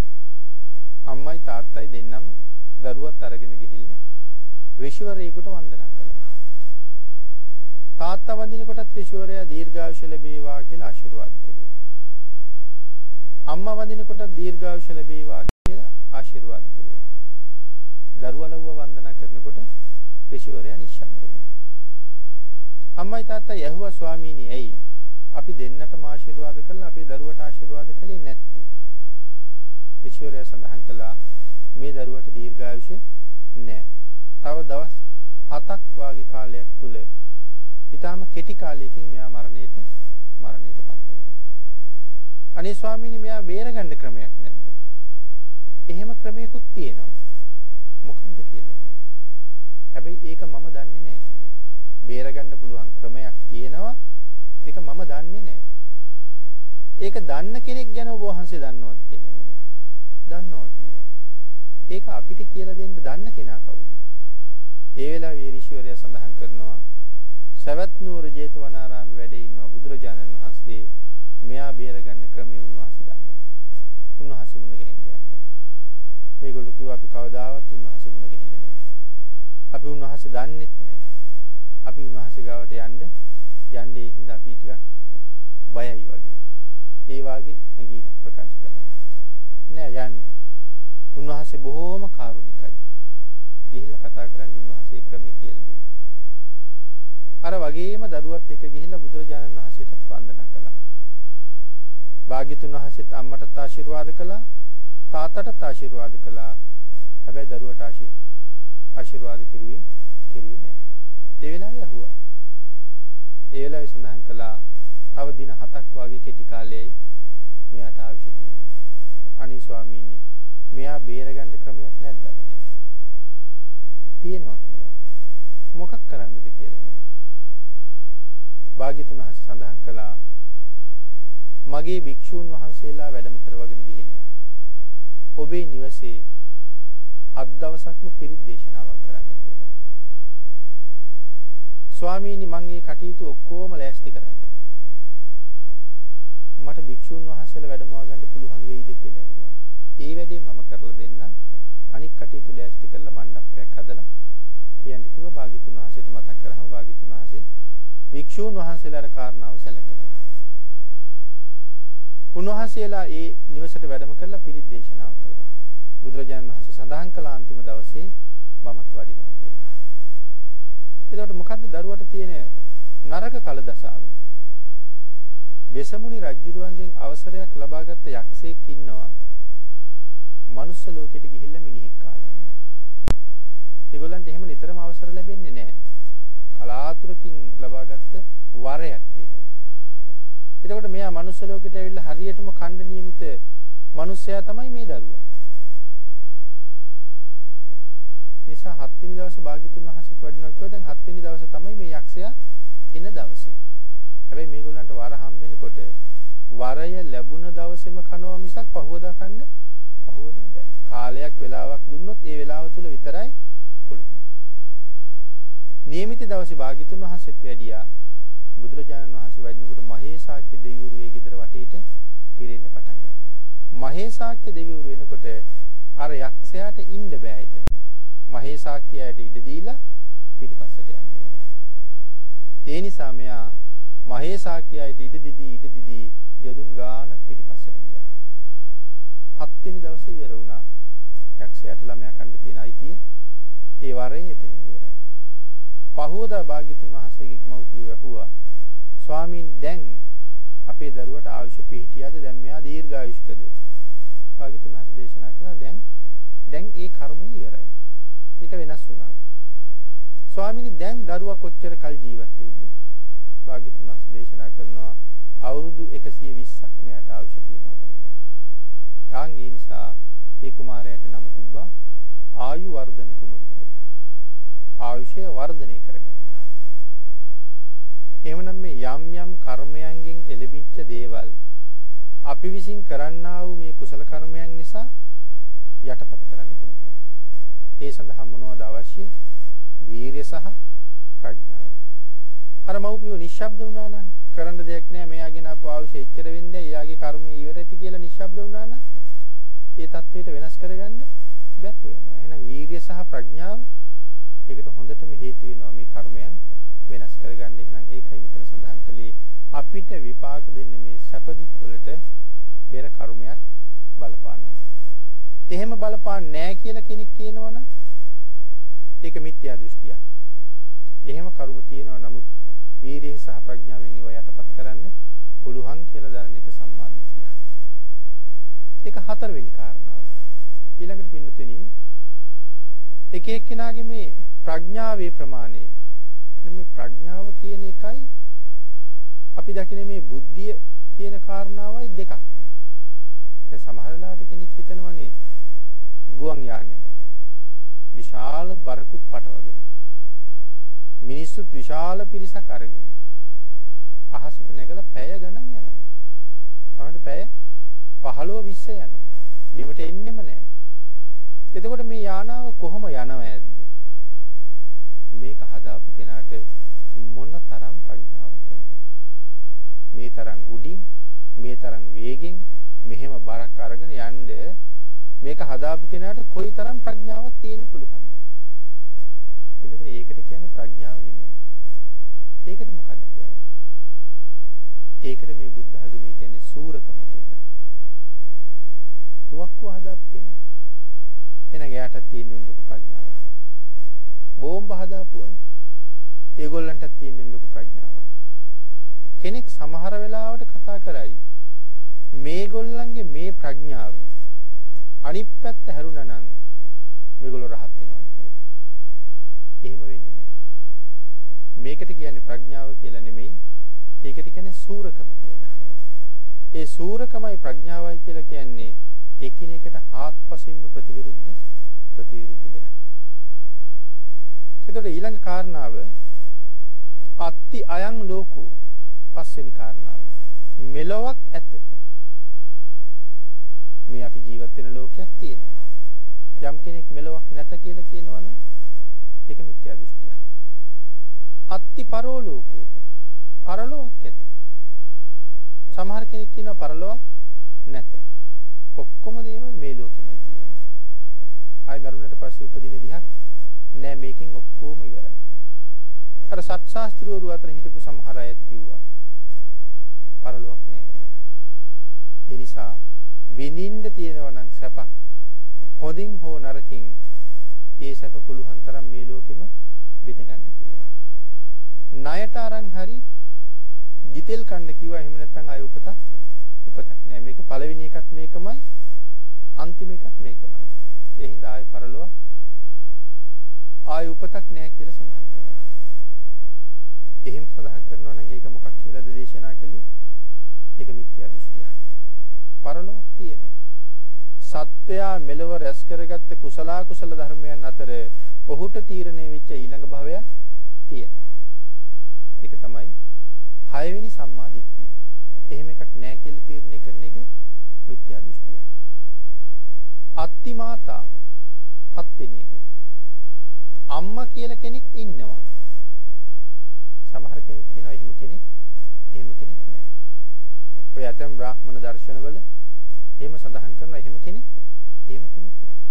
Speaker 2: අම්මයි තාත්තයි දෙන්නම දරුවත් අරගෙන ගිහිල්ලා ඍෂිවරයෙකුට වන්දනා කළා. තාත්තා වඳිනකොටත් ඍෂිවරයා දීර්ඝායුෂ ලැබේවා කියලා ආශිර්වාද කෙරුවා. අම්මා වඳිනකොටත් දීර්ඝායුෂ ලැබේවා කියලා ආශිර්වාද කෙරුවා. දරුවා ලව්ව වන්දනා කරනකොට ඍෂිවරයා නිශ්ශබ්ද වුණා. අම්මයි තාත්තයි ඇහුවා ස්වාමීනි ඇයි අපි දෙන්නටම ආශිර්වාද කළා අපේ දරුවට ආශිර්වාද කළේ නැත්තේ? ඍෂිවරයා සඳහන් කළා මේ දරුවට දීර්ඝායුෂ නැහැ. තව දවස් 7ක් වාගේ කාලයක් තුල ඊටාම කෙටි කාලයකින් මෙයා මරණයට මරණයටපත් වෙනවා. අනේ ස්වාමීනි මෙයා බේරගන්න ක්‍රමයක් නැද්ද? එහෙම ක්‍රමයකුත් තියෙනවා. මොකද්ද කියලා ඇහුවා. හැබැයි ඒක මම දන්නේ නැහැ කිව්වා. බේරගන්න පුළුවන් ක්‍රමයක් තියෙනවා. ඒක මම දන්නේ නැහැ. ඒක දන්න කෙනෙක් ගැන ඔබ වහන්සේ දන්නවද කියලා ඇහුවා. දන්නවා කිව්වා. ඒක අපිට කියලා දෙන්න දන්න කෙනා කවුද? ඒ වෙලාවේ ඍෂිවරයා සඳහන් කරනවා සවැත් නුවර ජේතවනාරාමේ වැඩ ඉන්නවා බුදුරජාණන් වහන්සේ මෙයා බේරගන්න ක්‍රමය උන්වහන්සේ දන්නවා. උන්වහන්සේ මුණ ගැහෙන්න යන්න. මේගොල්ලෝ කිව්වා අපි කවදාවත් උන්වහන්සේ මුණ ගැහිලා නැහැ. අපි උන්වහන්සේ දන්නෙත් නැහැ. අපි උන්වහන්සේ ගාවට යන්න යන්නේ හින්දා අපි ටිකක් බයයි වගේ. ඒ වාගේ හැඟීමක් ප්‍රකාශ කළා. නෑ යන්න. උන්වහන්සේ බොහෝම කාරුණිකයි. ගිහිල්ලා කතා කරන්න උන්වහන්සේ ක්‍රමයේ කියලා දෙයි. අර වගේම දරුවත් එක්ක ගිහිල්ලා බුදුරජාණන් වහන්සේටත් වන්දනා කළා. භාග්‍යතුන් වහන්සේත් අම්මටත් ආශිර්වාද කළා, තාත්තටත් ආශිර්වාද කළා. හැබැයි දරුවට ආශිර්වාද කෙරුවේ කෙරුවේ නෑ. ඒ වෙලාවේ ඇහුවා. ඒ වෙලාවේ සඳහන් කළා තව දින 7ක් වගේ කෙටි කාලයයි මෙයාට අවශ්‍ය තියෙන්නේ. අනේ ස්වාමීනි මෙයා බේරගන්න ක්‍රමයක් නැද්ද අපිට? තියෙනවා කිව්වා. මොකක් කරන්නද කියලා ඇහුවා. භාග්‍යතුන් වහන්සේ සඳහන් කළා මගේ භික්ෂූන් වහන්සේලා වැඩම කරවගෙන ගිහිල්ලා ඔබේ නිවසේ හත් දවසක්ම පිරිත් දේශනාවක් කරන්න කියලා. ස්වාමීනි මම මේ කටයුතු ඔක්කොම ලෑස්ති කරන්න. මට භික්ෂූන් වහන්සේලා වැඩමවා ගන්න පුළුවන් වෙයිද කියලා ඇහුවා. ඒ වැඩේ මම කරලා දෙන්නම්. අනික් කටයුතු ලෑස්ති කරලා මණ්ඩපයක් හදලා කියන්න කිව්වා භාග්‍යතුන් වහන්සේට මතක් කරාම භාග්‍යතුන් වහන්සේ භික්ෂූන් වහන්සේලාට කාරණාව සැලකලා. උන්වහන්සේලා ඒ නිවසට වැඩම කරලා පිරිත් දේශනාව කළා. බුදුරජාණන් වහන්සේ සඳහන් කළ අන්තිම දවසේ මමත් වඩිනවා කියලා. එතකොට මොකද්ද දරුවට තියෙන නරක කල දසාව? වෙසමුණි රජුරුවන්ගෙන් අවසරයක් ලබාගත් යක්ෂයෙක් ඉන්නවා. මනුස්ස ලෝකෙට ගිහිල්ලා මිනිහෙක් කාලා ඉන්නේ. ඒගොල්ලන්ට එහෙම නිතරම අවසර ලැබෙන්නේ නැහැ. කලාතුරකින් ලබාගත් වරයක් ඒක. එතකොට මෙයා මනුස්ස ලෝකෙට ඇවිල්ලා හරියටම ඛණ්ඩ නියමිත මිනිස්සයා තමයි මේ දරුවා. නිසා හත් වෙනි දවසේ භාග්‍යතුන් වහන්සේට වඩිනවා කිව්වා දැන් හත් වෙනි දවසේ තමයි මේ යක්ෂයා එන දවස. හැබැයි මේගොල්ලන්ට වර හම්බෙනකොට වරය ලැබුණ දවසේම කනවා මිසක් පහවදා කන්න පහවදා බෑ. කාලයක් වෙලාවක් දුන්නොත් ඒ වෙලාව තුල විතරයි පුළුවන්. නියමිත දවසේ භාග්‍යතුන් වහන්සේත් වැඩියා බුදුරජාණන් වහන්සේ වඩිනකොට මහේසාක්‍ය දෙවිවරු ඒ ගෙදර වටේට පිරෙන්න පටන් ගත්තා. මහේසාක්‍ය දෙවිවරු එනකොට අර යක්ෂයාට ඉන්න බෑ එතන. මහේසාක්‍යයට ඉඩ දීලා පිටිපස්සට යන්න ඕනේ. ඒ නිසා මෙයා මහේසාක්‍යයට ඉඩ දිදී ඉඩ දිදී යදුන් ගානක් පිටිපස්සට ගියා. හත් වෙනි දවසේ ඉවර වුණා. යක්ෂයාට ළමයා කන්න තියෙන අයිතිය ඒ වරේ එතනින් ඉවරයි. පහවදා භාග්‍යතුන් වහන්සේගෙන් මව්පියෝ ඇහුවා ස්වාමීන් දැන් අපේ දරුවට ආයුෂ පිහිටියද දැන් මෙයා දීර්ඝායුෂ්කද භාග්‍යතුන් වහන්සේ දේශනා කළා දැන් දැන් ඒ කර්මය ඉවරයි ඒක වෙනස් වුණා ස්වාමීනි දැන් දරුවා කොච්චර කල් ජීවත් වෙයිද භාග්‍යතුන් වහන්සේ දේශනා කරනවා අවුරුදු 120ක් මෙයාට ආයුෂ තියෙනවා කියලා. ආන් ඒ නිසා ඒ කුමාරයාට නම තිබ්බා ආයු වර්ධන කුමරු කියලා. ආයුෂය වර්ධනය කරගත්තා. එහෙමනම් මේ යම් යම් කර්මයන්ගෙන් එළඹිච්ච දේවල් අපි විසින් කරන්නා වූ මේ කුසල කර්මයන් නිසා යටපත් කරන්න පුළුවන්. ඒ සඳහා මොනවද අවශ්‍ය? වීරිය සහ ප්‍රඥාව. අර මව්පියෝ නිශ්ශබ්ද වුණා නම් කරන්න දෙයක් නෑ මෙයාගෙන අප අවශ්‍ය එච්චර වෙන්නේ එයාගේ කර්මය ඉවර ඇති කියලා නිශ්ශබ්ද වුණා නම් ඒ தത്വයට වෙනස් කරගන්න බැරුව යනවා. එහෙනම් වීරිය සහ ප්‍රඥාව ඒකට හොඳටම හේතු වෙනවා මේ කර්මයන් වෙනස් කරගන්න. එහෙනම් ඒකයි මෙතන සඳහන් කළේ අපිට විපාක දෙන්නේ මේ සැප දුක් වලට පෙර කර්මයක් බලපානවා. එහෙම බලපාන්නේ නැහැ කියලා කෙනෙක් කියනවනම් ඒක මිත්‍යා දෘෂ්ටියක්. එහෙම කර්ම තියෙනවා නමුත් වීරියෙන් සහ ප්‍රඥාවෙන් ඒවා යටපත් කරන්න පුළුවන් කියලා දරන එක සම්මාදිට්ඨියක්. ඒක හතරවෙනි කාරණාව. ඊළඟට පින්නතුනි එක එක්කෙනාගේ මේ ප්‍රඥාවේ ප්‍රමාණය මේ ප්‍රඥාව කියන එකයි අපි දකින මේ බුද්ධිය කියන කාරණාවයි දෙකක්. ඒ සමහර වෙලාවට කෙනෙක් හිතනවනේ ගුවන් යානයක්. විශාල බරකුත් පටවගෙන මිනිස්සුත් විශාල පිරිසක් අරගෙන අහසට නැගලා පැය ගණන් යනවා. තමයි පැය 15 20 යනවා. බිමට එන්නෙම නැහැ. එතකොට මේ යානාව කොහොම යනවද? මේක හදාපු කෙනාට මොන තරම් ප්‍රඥාවක් ඇද්ද? මේ තරම් උඩින්, මේ තරම් වේගෙන් මෙහෙම බරක් අරගෙන යන්න මේක හදාපු කෙනාට කොයි තරම් ප්‍රඥාවක් තියෙන්න පුළුවන්ද? වෙනතන ඒකට කියන්නේ ප්‍රඥාව නෙමෙයි. ඒකට මොකද්ද කියන්නේ? ඒකට මේ බුද්ධ ආගමේ කියන්නේ සූරකම කියලා. තුවක්කුව හදාපු කෙනා. එහෙනම් එයාට තියෙන ලොකු ප්‍රඥාවක්. බෝම්බ හදාපු අය. ඒගොල්ලන්ටත් තියෙන ලොකු ප්‍රඥාවක්. කෙනෙක් සමහර වෙලාවට කතා කරයි මේගොල්ලන්ගේ මේ ප්‍රඥාව අනිත් පැත්ත හැරුණා නම් මේගොල්ලෝ රහත් වෙනවනි කියලා. එහෙම වෙන්නේ නැහැ. මේකට කියන්නේ ප්‍රඥාව කියලා නෙමෙයි. ඒකට කියන්නේ සූරකම කියලා. ඒ සූරකමයි ප්‍රඥාවයි කියලා කියන්නේ එකිනෙකට හාත්පසින්ම ප්‍රතිවිරුද්ධ ප්‍රතිවිරුද්ධ දෙයක්. එතකොට ඊළඟ කාරණාව අත්ති අයං ලෝකෝ පස්වෙනි කාරණාව. මෙලොවක් ඇත. මේ අපි ජීවත් වෙන ලෝකයක් තියෙනවා. යම් කෙනෙක් මෙලොවක් නැත කියලා කියනවනම් ඒක මිත්‍යා දෘෂ්ටියක්. අත්ති පරෝලෝකෝ පරලොවක් ඇත. සමහර කෙනෙක් කියනවා පරලොවක් නැත. ඔක්කොම දේවල් මේ ලෝකෙමයි තියෙන්නේ. ආයි මරුණට පස්සේ උපදින දිහක් නෑ මේකෙන් ඔක්කොම ඉවරයි. අර සත්‍ශාස්ත්‍රවරු අතර හිටපු සමහර අයත් කිව්වා පරලොවක් නෑ කියලා. ඒ නිසා විඳින්න තියෙනවා නම් සැපක් හොඳින් හෝ නරකින් ඒ සැප පුළුවන් තරම් මේ ලෝකෙම විඳගන්න කිව්වා. ණයට අරන් හරි ගිතෙල් කන්න කිව්වා එහෙම නැත්නම් ආය උපතක් උපතක් නෑ මේක පළවෙනි එකත් මේකමයි අන්තිම එකත් මේකමයි. ඒ හින්දා ආය පරලොවක් ආය උපතක් නෑ කියලා සඳහන් කළා. එහෙම සඳහන් කරනවා නම් ඒක මොකක් කියලාද දේශනා කළේ? ඒක මිත්‍යා දෘෂ්ටියක්. පරලොවක් තියෙනවා. සත්වයා මෙලව රැස් කරගත්ත කුසල කුසල ධර්මයන් අතර ඔහුට තීරණය වෙච්ච ඊළඟ භවයක් තියෙනවා. ඒක තමයි හයවෙනි සම්මා දිට්ඨිය. එහෙම එකක් නැහැ කියලා තීරණය කරන එක මිත්‍යා දෘෂ්ටියක්. අත්තිමාතා හත්වෙනි එක. අම්මා කියලා කෙනෙක් ඉන්නවා. සමහර කෙනෙක් කියනවා එහෙම කෙනෙක් එහෙම කෙනෙක් නැහැ. ඔය ඇතම් බ්‍රාහ්මණ දර්ශනවල එහෙම සඳහන් කරනවා එහෙම කෙනෙක් එහෙම කෙනෙක් නැහැ.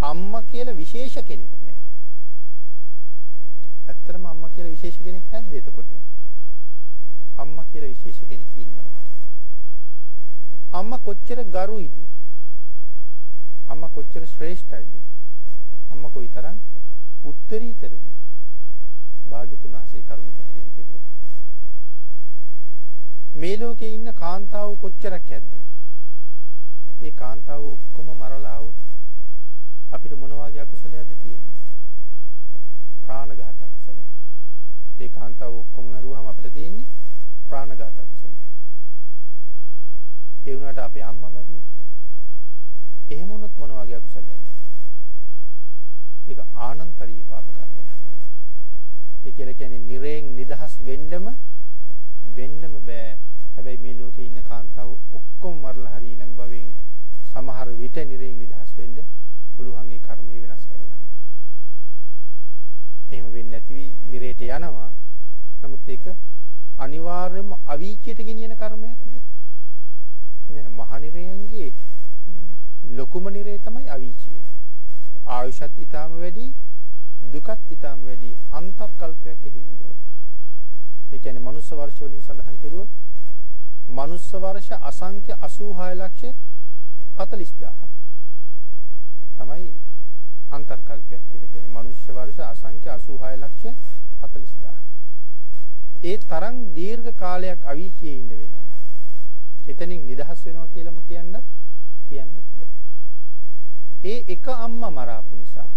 Speaker 2: අම්මා කියලා විශේෂ කෙනෙක් නැහැ. ඇත්තටම අම්මා කියලා විශේෂ කෙනෙක් නැද්ද එතකොට? අම්මා කියලා විශේෂ කෙනෙක් ඉන්නවා. අම්මා කොච්චර ගරුයිද? අම්මා කොච්චර ශ්‍රේෂ්ඨයිද? අම්මා කොයිතරම් උත්තරීතරද? භාග්‍යතුන් වහන්සේ කරුණ පැහැදිලි කෙරුවා. මේ ලෝකේ ඉන්න කාන්තාව කොච්චරක් ඇද්ද? ඒ කාන්තාව ඔක්කොම මරලා આવුත් අපිට මොන වගේ අකුසලයක්ද තියෙන්නේ? ප්‍රාණඝාත අකුසලයක්. ඒ කාන්තාව ඔක්කොම මරුවාම අපිට තියෙන්නේ ප්‍රාණඝාත අකුසලයක්. ඒ වුණාට අපේ අම්මා මරුවොත් එහෙම වුණොත් මොන වගේ අකුසලයක්ද? ඒක ආනන්තරීය පාප කර්මයක්. ඒ කියලා කියන්නේ නිරයෙන් නිදහස් වෙන්නම වෙන්නම බෑ. හැබැයි මේ ලෝකේ ඉන්න කාන්තාව ඔක්කොම මරලා හරි ඊළඟ භවෙන් සමහර විට නිරේන් නිදහස් වෙන්න පුළුවන් ඒ කර්මය වෙනස් කරලා. එහෙම වෙන්නේ නැති නිරේට යනවා. නමුත් ඒක අනිවාර්යයෙන්ම අවීචයට ගෙනියන කර්මයක්ද? නෑ මහනිරයන්ගේ ලොකුම නිරේ තමයි අවීචිය. ආයුෂත් ඊටාම වැඩි දුකත් ඊටාම වැඩි අන්තර්කල්පයක් එහි ඉන්න ඕනේ. ඒ කියන්නේ මනුස්ස වර්ෂ වලින් සඳහන් කෙරුවොත් මනුස්ස වර්ෂ අසංඛ්‍ය 86 ලක්ෂ 40000 තමයි අන්තර්කල්පයක් කියලා කියන්නේ මනුස්ස වර්ෂ අසංඛ්‍ය 86 ලක්ෂ 40000 ඒ තරම් දීර්ඝ කාලයක් අවීචියේ ඉන්න වෙනවා. එතනින් නිදහස් වෙනවා කියලාම කියන්නත් කියන්නත් බෑ. ඒ එක අම්මා මරාපු නිසා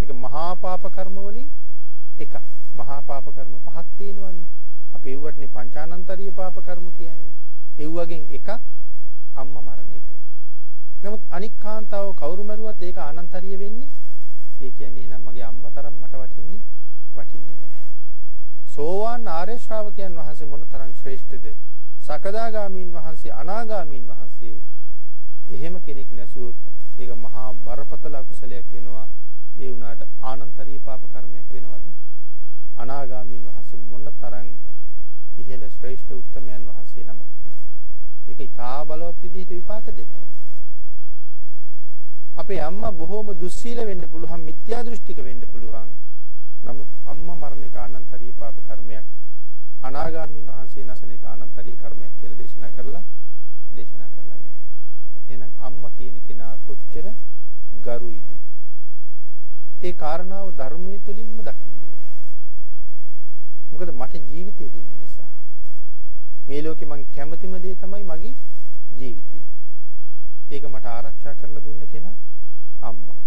Speaker 2: ඒක මහා පාප කර්ම වලින් එකක්. මහා පාප කර්ම පහක් තියෙනවනේ. අපි ඒවටනේ පංචානන්තරීය පාප කර්ම කියන්නේ. ඒ වගේ එකක් අම්මා මරණ එක. නමුත් අනික් කාන්තාව කවුරු මරුවත් ඒක අනන්තරීය වෙන්නේ. ඒ කියන්නේ එහෙනම් මගේ අම්මා තරම් මට වටින්නේ වටින්නේ නැහැ. සෝවාන් ආර්ය ශ්‍රාවකයන් වහන්සේ මොන තරම් ශ්‍රේෂ්ඨද? සකදාගාමීන් වහන්සේ අනාගාමීන් වහන්සේ එහෙම කෙනෙක් නැසුවොත් ඒක මහා බරපතල අකුසලයක් වෙනවා. ඒ වුණාට ආනන්තරීය පාප කර්මයක් වෙනවද? අනාගාමීන් වහන්සේ මොන තරම් ඉහළ ශ්‍රේෂ්ඨ උත්තමයන් වහන්සේ නමක්ද? ඒක ඉතා බලවත් විදිහට විපාක දෙනවා. අපේ අම්මා බොහොම දුස්සීල වෙන්න පුළුවන්, මිත්‍යා දෘෂ්ටික වෙන්න පුළුවන්. නමුත් අම්මා මරණ එක අනන්තරීය පාප කර්මයක්. අනාගාමීන් වහන්සේ නැසන එක අනන්තරීය කර්මයක් කියලා දේශනා කරලා දේශනා කරලා නැහැ. එහෙනම් අම්මා කියන කෙනා කොච්චර ගරුයිද? ඒ කාරණාව ධර්මයේ තුලින්ම දකින්න ඕනේ. මොකද මට ජීවිතය දුන්න නිසා. මේ ලෝකේ මං කැමතිම දේ තමයි මගේ ජීවිතය. ඒක මට ආරක්ෂා කරලා දුන්න කෙනා අම්මා.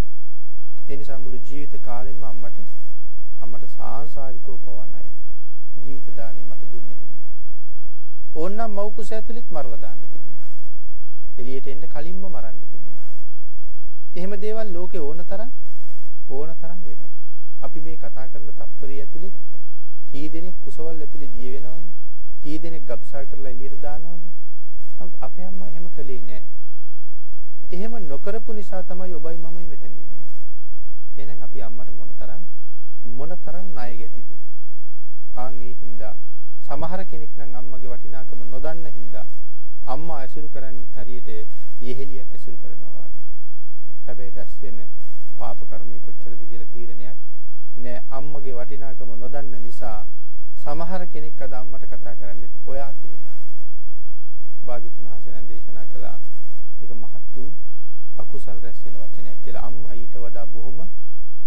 Speaker 2: ඒ නිසා මුළු ජීවිත කාලෙම අම්මට අම්මට සාංශාරිකව පවන්නයි. ජීවිත දාණය මට දුන්න හින්දා. ඕන්නම් මව් කුස ඇතුළෙත් මරලා දාන්න තිබුණා. එළියට එන්න කලින්ම මරන්න තිබුණා. එහෙම දේවල් ලෝකේ ඕන තරම් ඕන තරම් වෙනවා. අපි මේ කතා කරන තත්පරිය ඇතුලේ කී දෙනෙක් කුසවල් ඇතුලේ දිය වෙනවද? කී දෙනෙක් ගබ්සා කරලා එළියට දානවද? අපේ අම්මා එහෙම කළේ නෑ. එහෙම නොකරපු නිසා තමයි ඔබයි මමයි මෙතන ඉන්නේ. එහෙනම් අපි අම්මට මොනතරම් මොනතරම් ණය ගැතිද? ආන් ඒ හින්දා සමහර කෙනෙක් නම් අම්මගේ වටිනාකම නොදන්න හින්දා අම්මා ඇසුරු කරන්නේ හරියට යෙහෙලියක් ඇසුරු කරනවා වගේ. හැබැයි රැස් වෙන පාප කර්මය කොච්චරද කියලා තීරණයක් නෑ අම්මගේ වටිනාකම නොදන්න නිසා සමහර කෙනෙක් අද අම්මට කතා කරන්නේ ඔයා කියලා. භාග්‍යතුන් වහන්සේ නම් දේශනා කළා ඒක මහත් වූ අකුසල් රැස් වෙන වචනයක් කියලා. අම්මා ඊට වඩා බොහොම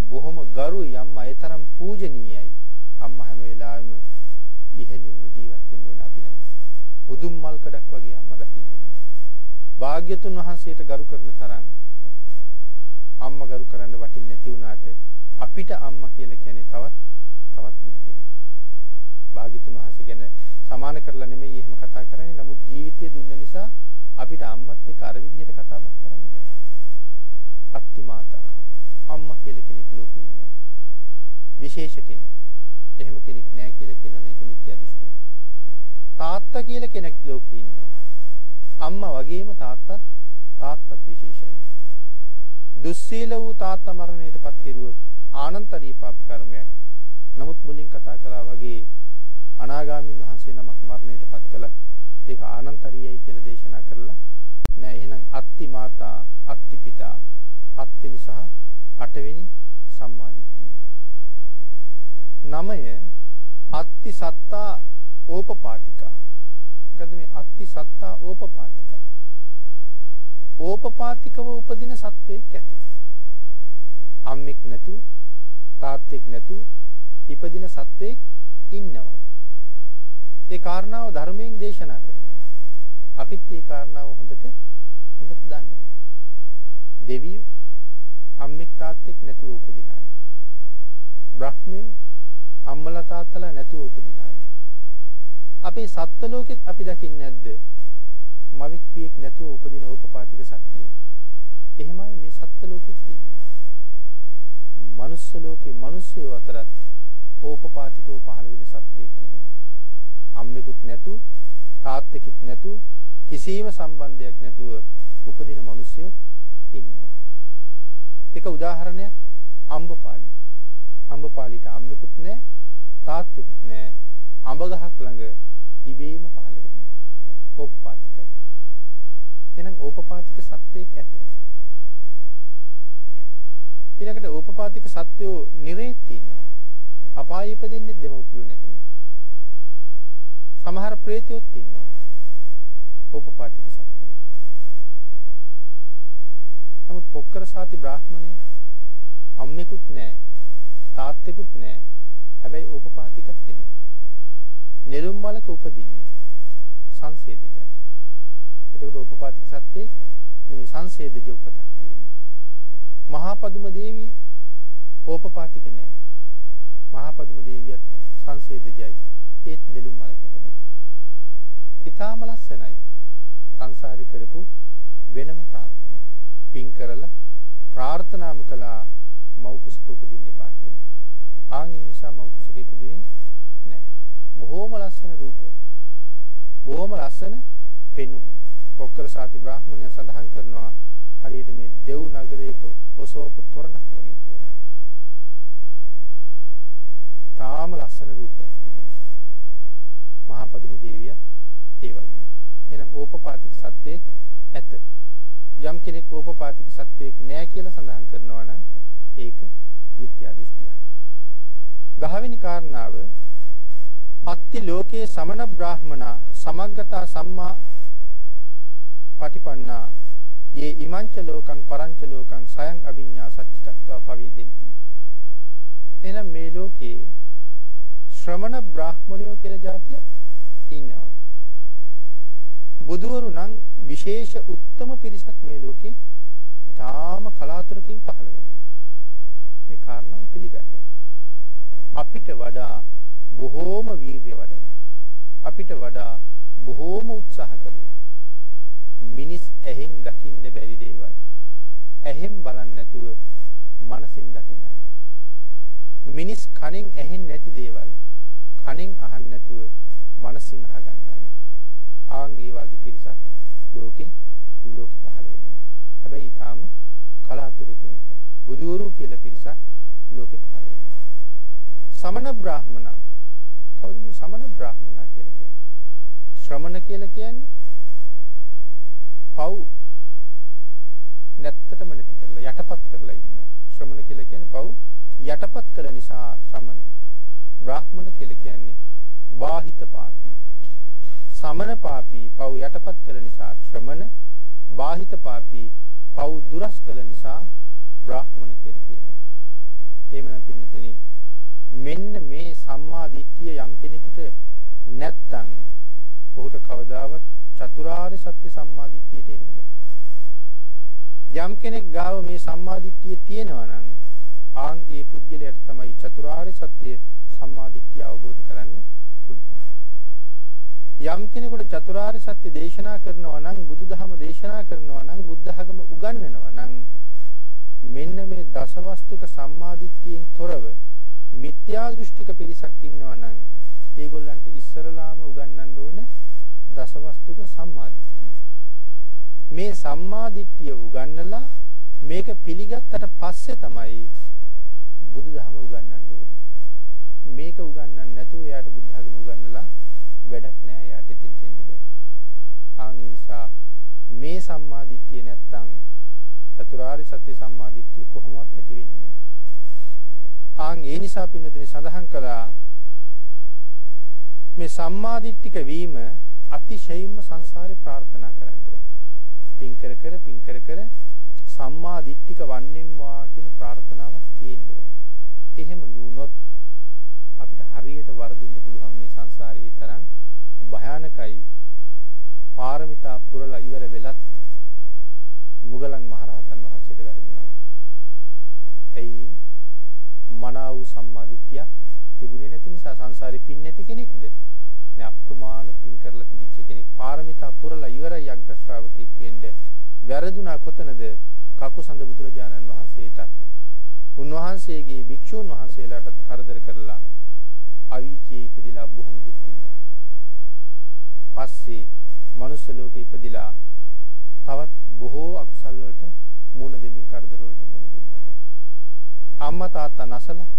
Speaker 2: බොහොම ගරුයි අම්මා ඒ තරම් පූජනීයයි. අම්මා හැම වෙලාවෙම ඉහෙලින්ම ජීවත් වෙන්න ඕනේ අපි ළඟ. මුදුන් මල් කඩක් වගේ අම්මා දකින්න ඕනේ. භාග්‍යතුන් වහන්සේට ගරු කරන තරම් අම්මා ගරු කරන්න වටින්නේ නැති වුණාට අපිට අම්මා කියලා කියන්නේ තවත් තවත් බුදු කෙනෙක්. භාග්‍යතුන් වහන්සේ ගැන සමාන කරලා නෙමෙයි එහෙම කතා කරන්නේ. නමුත් ජීවිතය දුන්න නිසා අපිට අම්මත් එක්ක අර විදිහට කතා බහ කරන්න බෑ. අත්ති මාතා අම්මා කියලා කෙනෙක් ලෝකේ ඉන්නවා. විශේෂ කෙනෙක්. එහෙම කෙනෙක් නෑ කියලා කියනවනේ ඒක මිත්‍යා දෘෂ්ටියක්. තාත්තා කියලා කෙනෙක් ලෝකේ ඉන්නවා. අම්මා වගේම තාත්තත් තාත්තත් විශේෂයි. දුස්සීල වූ තාත්තා මරණයටපත් කෙරුවොත් ආනන්තරීය පාප කර්මයක්. නමුත් මුලින් කතා කළා වගේ අනාගාමීන් වහන්සේ නමක් මරණයටපත් කළත් ඒක ආනන්තරීයයි කියලා දේශනා කරලා නෑ එහෙනම් අත්ති මාතා අත්ති පිතා අත්තිනි සහ අටවෙනි සම්මාදිට්ඨිය. නමය අත්ති සත්තා ඕපපාතිකා. මොකද මේ අත්ති සත්තා ඕපපාතිකා. ඕපපාතිකව උපදින සත්වයක් ඇත. අම්මෙක් නැතුව තාත්තෙක් නැතුව ඉපදින සත්වයක් ඉන්නවා. ඒ කාරණාව ධර්මයෙන් දේශනා කරනවා. අපිත් ඒ කාරණාව හොඳට හොඳට දන්නවා. දෙවියෝ අම්මෙක් තාත්තෙක් නැතුව උපදින අය. බ්‍රහ්මයෝ අම්මලා තාත්තලා නැතුව උපදින අය. අපේ සත්ත්ව ලෝකෙත් අපි දකින්නේ නැද්ද? මවික් පියෙක් නැතුව උපදින උපපාතික සත්‍යය. එහෙම අය මේ සත්ත්ව ලෝකෙත් ඉන්නවා. මනුස්ස ලෝකේ මිනිස්සුયો අතරත් ඕපපාතිකව පහළ වෙන සත්‍යයක් ඉන්නවා. අම්මෙකුත් නැතුව තාත්තෙකුත් නැතුව කිසිම සම්බන්ධයක් නැතුව උපදින මිනිස්සුයෝ ඉන්නවා. එක උදාහරණයක් අම්බපාලි. අම්බපාලිට අම්මෙකුත් නැහැ තාත්තෙකුත් නැහැ. අඹ ගහක් ළඟ ඉබේම පහළ වෙනවා. ඕපපාතිකයි. එහෙනම් ඕපපාතික සත්‍යයක් ඇත. ඊළඟට ඕපපාතික සත්‍යෝ නිරේත් ඉන්නවා. අපායෙ ඉපදෙන්නේ දෙමව්පියෝ නැතුව. සමහර ප්‍රේතයොත් ඉන්නවා. ඕපපාතික සත්‍යෝ. නමුත් පොක්කර සාති බ්‍රාහ්මණය අම්මෙකුත් නැහැ. තාත්තෙකුත් නැහැ. හැබැයි ඕපපාතිකත් නෙමෙයි. නෙළුම් මලක උපදින්නේ සංසේදජයි. එතකොට උපපාතික සත්‍යේ නෙමෙයි සංසේදජ උපතක් තියෙන්නේ. මහා පදුම දේවිය ඕපපාතික නෑ. මහා පදුම දේවියත් සංසේදජයි. ඒත් නෙළුම් මලක උපදින්නේ. ඊටාම ලස්සනයි. සංසාරේ කරපු වෙනම ප්‍රාර්ථනා. පින් කරලා ප්‍රාර්ථනාම කළා මව් කුසක උපදින්න එපා කියලා. ආන් ඒ නිසා මව් කුසක ඉපදුනේ නෑ. බොහෝම ලස්සන රූප. බොහෝම ලස්සන පෙනුම. කොක්කර සාති බ්‍රාහ්මණය සඳහන් කරනවා හරියට මේ දෙව් නගරයක ඔසවපු තොරණක් වගේ කියලා. තාම ලස්සන රූපයක් තිබුණා. මහා පදුම දේවියත් ඒ වගේ. එහෙනම් ඕපපාතික සත්‍යයක් ඇත. යම් කෙනෙක් ඕපපාතික සත්‍යයක් නෑ කියලා සඳහන් කරනවා නම් ඒක මිත්‍යා දෘෂ්ටියක්. දහවෙනි කාරණාව අත්ති ලෝකේ සමන බ්‍රාහ්මනා සමග්ගතා සම්මා පටිපන්නා යේ ඉමංච ලෝකං පරංච ලෝකං සයං අභිඤ්ඤා සච්චිකත්වා පවේදෙන්ති එහෙනම් මේ ලෝකේ ශ්‍රමණ බ්‍රාහ්මණයෝ කියලා જાතිය ඉන්නවා. බුදුවරු නම් විශේෂ උත්තම පිරිසක් මේ ලෝකේ තාම කලාතුරකින් පහළ වෙනවා. මේ කාරණාව පිළිගන්න අපිට වඩා බොහෝම වීරිය වඩලා අපිට වඩා බොහෝම උත්සාහ කරලා මිනිස් ඇහෙන් දකින්න බැරි දේවල්. ඇහෙන් බලන්නේ නැතුව මනසින් දකින අය. මිනිස් කනෙන් ඇහෙන්නේ නැති දේවල් කනෙන් අහන්නේ නැතුව මනසින් අහගන්න අය. ආන් ඒ වගේ පිරිසක් ලෝකේ ලෝකෙ පහළ වෙනවා. හැබැයි ඊටාම කලාතුරකින් බුදුවරු කියලා පිරිසක් ලෝකෙ පහළ වෙනවා. සමන බ්‍රාහ්මනා. කවුද මේ සමන බ්‍රාහ්මනා කියලා කියන්නේ? ශ්‍රමණ කියලා කියන්නේ පව් නැත්තටම නැති කරලා යටපත් කරලා ඉන්න. ශ්‍රමණ කියලා කියන්නේ පව් යටපත් කළ නිසා ශ්‍රමණ. බ්‍රාහ්මණ කියලා කියන්නේ බාහිත පාපී. සමන පාපී පව් යටපත් කළ නිසා ශ්‍රමණ. බාහිත පාපී පව් දුරස් කළ නිසා බ්‍රාහ්මණ කියලා කියනවා. එහෙමනම් පින්නතනේ මෙන්න මේ සම්මා දිට්ඨිය යම් කෙනෙකුට නැත්තම් ඔහුට කවදාවත් චතුරාර්ය සත්‍ය සම්මා දිට්ඨියට එන්න බෑ. යම් කෙනෙක් ගාව මේ සම්මා දිට්ඨිය තියෙනවා නම් ආන් ඒ පුද්ගලයාට තමයි චතුරාර්ය සත්‍ය සම්මා දිට්ඨිය අවබෝධ කරන්න පුළුවන්. යම් කෙනෙකුට චතුරාර්ය සත්‍ය දේශනා කරනවා නම් බුදුදහම දේශනා කරනවා නම් බුද්ධ ධර්ම උගන්වනවා නම් මෙන්න මේ දසවස්තුක සම්මාදිට්ඨියෙන් තොරව මිත්‍යා දෘෂ්ටික පිරිසක් ඉන්නවා නම් ඒගොල්ලන්ට ඉස්සරලාම උගන්වන්න ඕනේ දසවස්තුක සම්මාදිට්ඨිය. මේ සම්මාදිට්ඨිය උගන්වලා මේක පිළිගත්තට පස්සේ තමයි බුදුදහම උගන්වන්න ඕනේ. මේක උගන්වන්න නැතුව එයාට බුද්ධඝම උගන්වලා වැඩක් නැහැ. එයාට එතෙන්ට එන්න බෑ. ආන් ඒ නිසා මේ සම්මාදිට්ඨිය නැත්තම් චතුරාර්ය සත්‍ය සම්මාදිට්ඨිය කොහොමවත් ඇති වෙන්නේ නැහැ. ආන් ඒ නිසා පින්නතුනි සඳහන් කළා මේ සම්මාදිට්ඨික වීම අතිශයින්ම සංසාරේ ප්‍රාර්ථනා කරන්න ඕනේ. පින් කර කර පින් කර කර සම්මාදිට්ඨික වන්නේම්වා කියන ප්‍රාර්ථනාවක් තියෙන්න ඕනේ. එහෙම නුනොත් අපිට හරියට වර්ධින්න පුළුවන් මේ සංසාරේ තරම් භයානකයි. පාරමිතා පුරලා ඉවර වෙලත් මුගලන් මහරහතන් වහන්සේට වැරදුනා. එයි මනා වූ සම්මාදිට්ඨියක් තිබුණේ නැති නිසා සංසාරේ පින් නැති කෙනෙක්ද? නෑ අප්‍රමාණ පින් කරලා තිබිච්ච කෙනෙක් පාරමිතා පුරලා ඉවරයි අග්‍ර ශ්‍රාවකෙක් වෙන්න. වැරදුනා කොතනද? කකුසඳ බුදුරජාණන් වහන්සේටත් උන්වහන්සේගේ භික්ෂූන් වහන්සේලාටත් කරදර කරලා අවීචයේ ඉපදිලා බොහොම දුක් විඳා. පස්සේ මනුස්ස ලෝකෙ ඉපදිලා තවත් බොහෝ අකුසල් වලට මුහුණ දෙමින් කරදර වලට මුහුණ දුන්නා. අම්මා තාත්තා නැසලා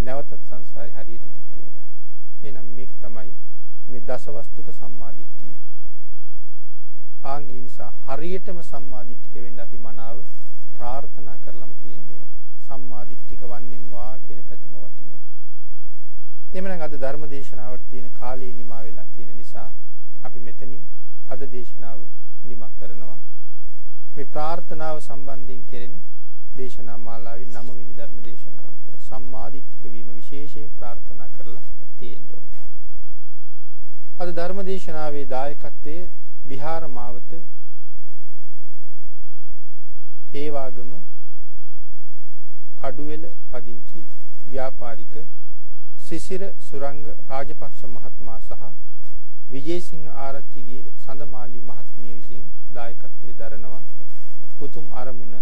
Speaker 2: නැවතත් සංසාරේ හරියට දුක් විඳා. එහෙනම් මේක තමයි මේ දසවස්තුක සම්මාදිට්ඨිය. ආන් ඒ නිසා හරියටම සම්මාදිට්ඨික වෙන්න අපි මනාව ප්‍රාර්ථනා කරලම තියෙන්න ඕනේ. සම්මාදිට්ඨික වන්නෙම් වා කියන පැතුම වටිනවා. එhmenan අද ධර්ම දේශනාවට තියෙන කාලය නිමා වෙලා තියෙන නිසා අපි මෙතනින් අද දේශනාව නිමා කරනවා. මේ ප්‍රාර්ථනාව සම්බන්ධයෙන් කෙරෙන දේශනා මාලාවේ 9 වෙනි ධර්ම දේශනාව. සම්මාදිට්ඨික වීම විශේෂයෙන් ප්‍රාර්ථනා කරලා තියෙන්න ඕනේ. අද ධර්ම දේශනාවේ දායකත්වයේ විහාර මාවත හේවාගම කඩුවෙල පදිංචි ව්‍යාපාරික සිසිර සුරංග රාජපක්ෂ මහත්මයා සහ විජේසිංහ ආරච්චිගේ සඳමාලි මහත්මිය විසින් දායකත්වයේ දරනවා උතුම් අරමුණ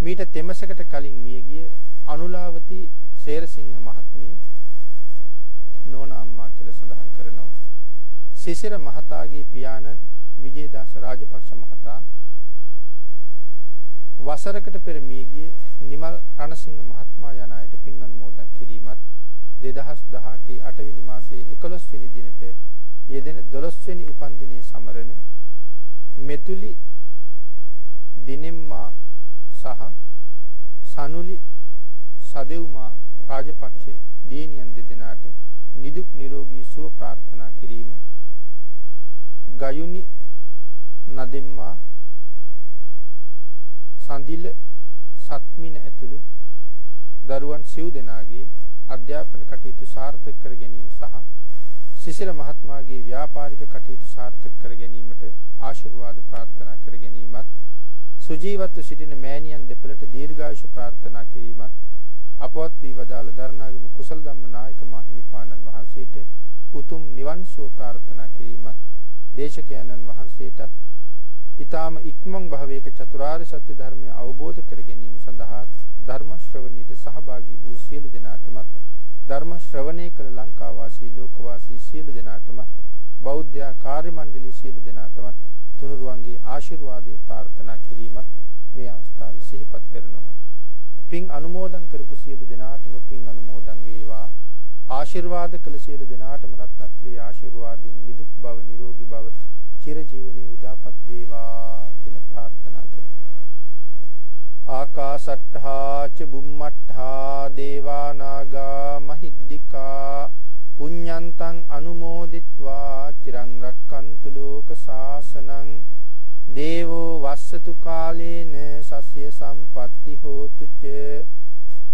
Speaker 2: මීට තෙමසකට කලින් මියගිය අනුලාවති සේරසිංහ මහත්මිය නෝනා අම්මා කියලා සඳහන් කරනවා. සිසිර මහතාගේ පියාණන් විජේදාස රාජපක්ෂ මහතා වසරකට පෙර මියගිය නිමල් රණසිංහ මහත්මයා යන අයට පින් අනුමෝදන් කිරීමත් 2018 8 වෙනි මාසයේ 11 වෙනි දිනට යෙදෙන 12 වෙනි උපන්දිනයේ සමරන මෙතුලි දිනෙම්මා සහ සනුලි සදෙව්මා රාජපක්ෂ දියණියන් දෙදෙනාට නිදුක් නිරෝගී සුව ප්‍රාර්ථනා කිරීම. ගයුනි නදෙම්මා සඳිල සත්මින ඇතුළු දරුවන් සිව් දෙනාගේ අධ්‍යාපන කටයුතු සාර්ථක කර ගැනීම සහ සිසිල මහත්මයාගේ ව්‍යාපාරික කටයුතු සාර්ථක කර ගැනීමට ආශිර්වාද ප්‍රාර්ථනා කර ගැනීමත් සුජීවත්ව සිටින මෑණියන් දෙපළට දීර්ඝායුෂ ප්‍රාර්ථනා කිරීමත් අපවත් වී වදාළ දරණාගම කුසල ධම්ම නායක මහිමිපාණන් වහන්සේට උතුම් නිවන් සුව ප්‍රාර්ථනා කිරීමත් දේශකයන්න් වහන්සේටත් ඊ타ම ඉක්මන් භවයක චතුරාර්ය සත්‍ය ධර්මය අවබෝධ කර ගැනීම සඳහා ධර්ම ශ්‍රවණයට සහභාගී වූ සියලු දෙනාටමත් ධර්ම ශ්‍රවණය කළ ලංකාවාසී ලෝකවාසී සියලු දෙනාටමත් බෞද්ධ කාර්ය මණ්ඩලයේ සියලු දෙනාටමත් තුනුරුවන්ගේ ආශිර්වාදේ ප්‍රාර්ථනා කිරීමත් මේ අවස්ථාවේ සිහිපත් කරනවා. පින් අනුමෝදන් කරපු සියලු දෙනාටම පින් අනුමෝදන් වේවා. ආශිර්වාද කළ සියලු දෙනාටම රත්නත්‍රි ආශිර්වාදයෙන් නිදුක් බව නිරෝගී බව චිරජීවනයේ උදාපත් වේවා කියලා ප්‍රාර්ථනා කරනවා. ආකාසට්ඨා ච බුම්මට්ඨා දේවා නාග මහිද්దికා පුඤ්ඤන්තං අනුමෝදිත්වා චිරං රක්칸තු ලෝක සාසනං දේවෝ වස්සතු කාලේන සස්්‍ය සම්පත්ති හෝතු ච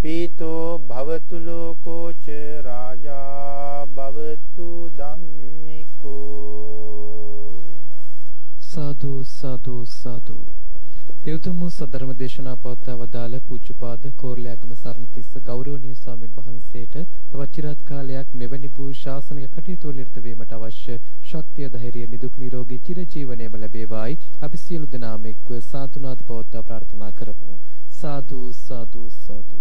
Speaker 2: පීතෝ භවතු ලෝකෝ ච රාජා භවතු ධම්මිකෝ।
Speaker 1: සාදු සාදු සාදු. එතුම් සදර්ම දේශනා පවත්වා වදාළ පූජ්‍යපාද කෝරළයාගම සරණතිස්ස ගෞරවනීය ස්වාමින් වහන්සේට තවත් চিරාත් කාලයක් මෙවැනි වූ ශාසනික කටයුතු වල නිරත වීමට අවශ්‍ය ශක්තිය ධෛර්යය නිදුක් නිරෝගී චිරජීවනයේම ලැබේවායි. අපි සියලු දෙනාම එක්ව සාතුනාද පවත්වා ප්‍රාර්ථනා කරමු. සාදු සාදු සාදු.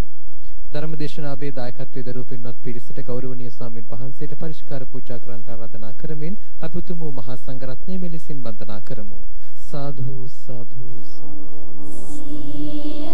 Speaker 1: ධර්මදේශනාවේ දායකත්වයේ දරූ පින්වත් පිරිසට ගෞරවනීය ස්වාමින් වහන්සේට පරිස්කාර පූජා කරන්නට ආරාධනා කරමින් අපි උතුම් වූ මහා සංඝරත්නය මෙලෙසින් වන්දනා කරමු. සාදු සාදු සාදු.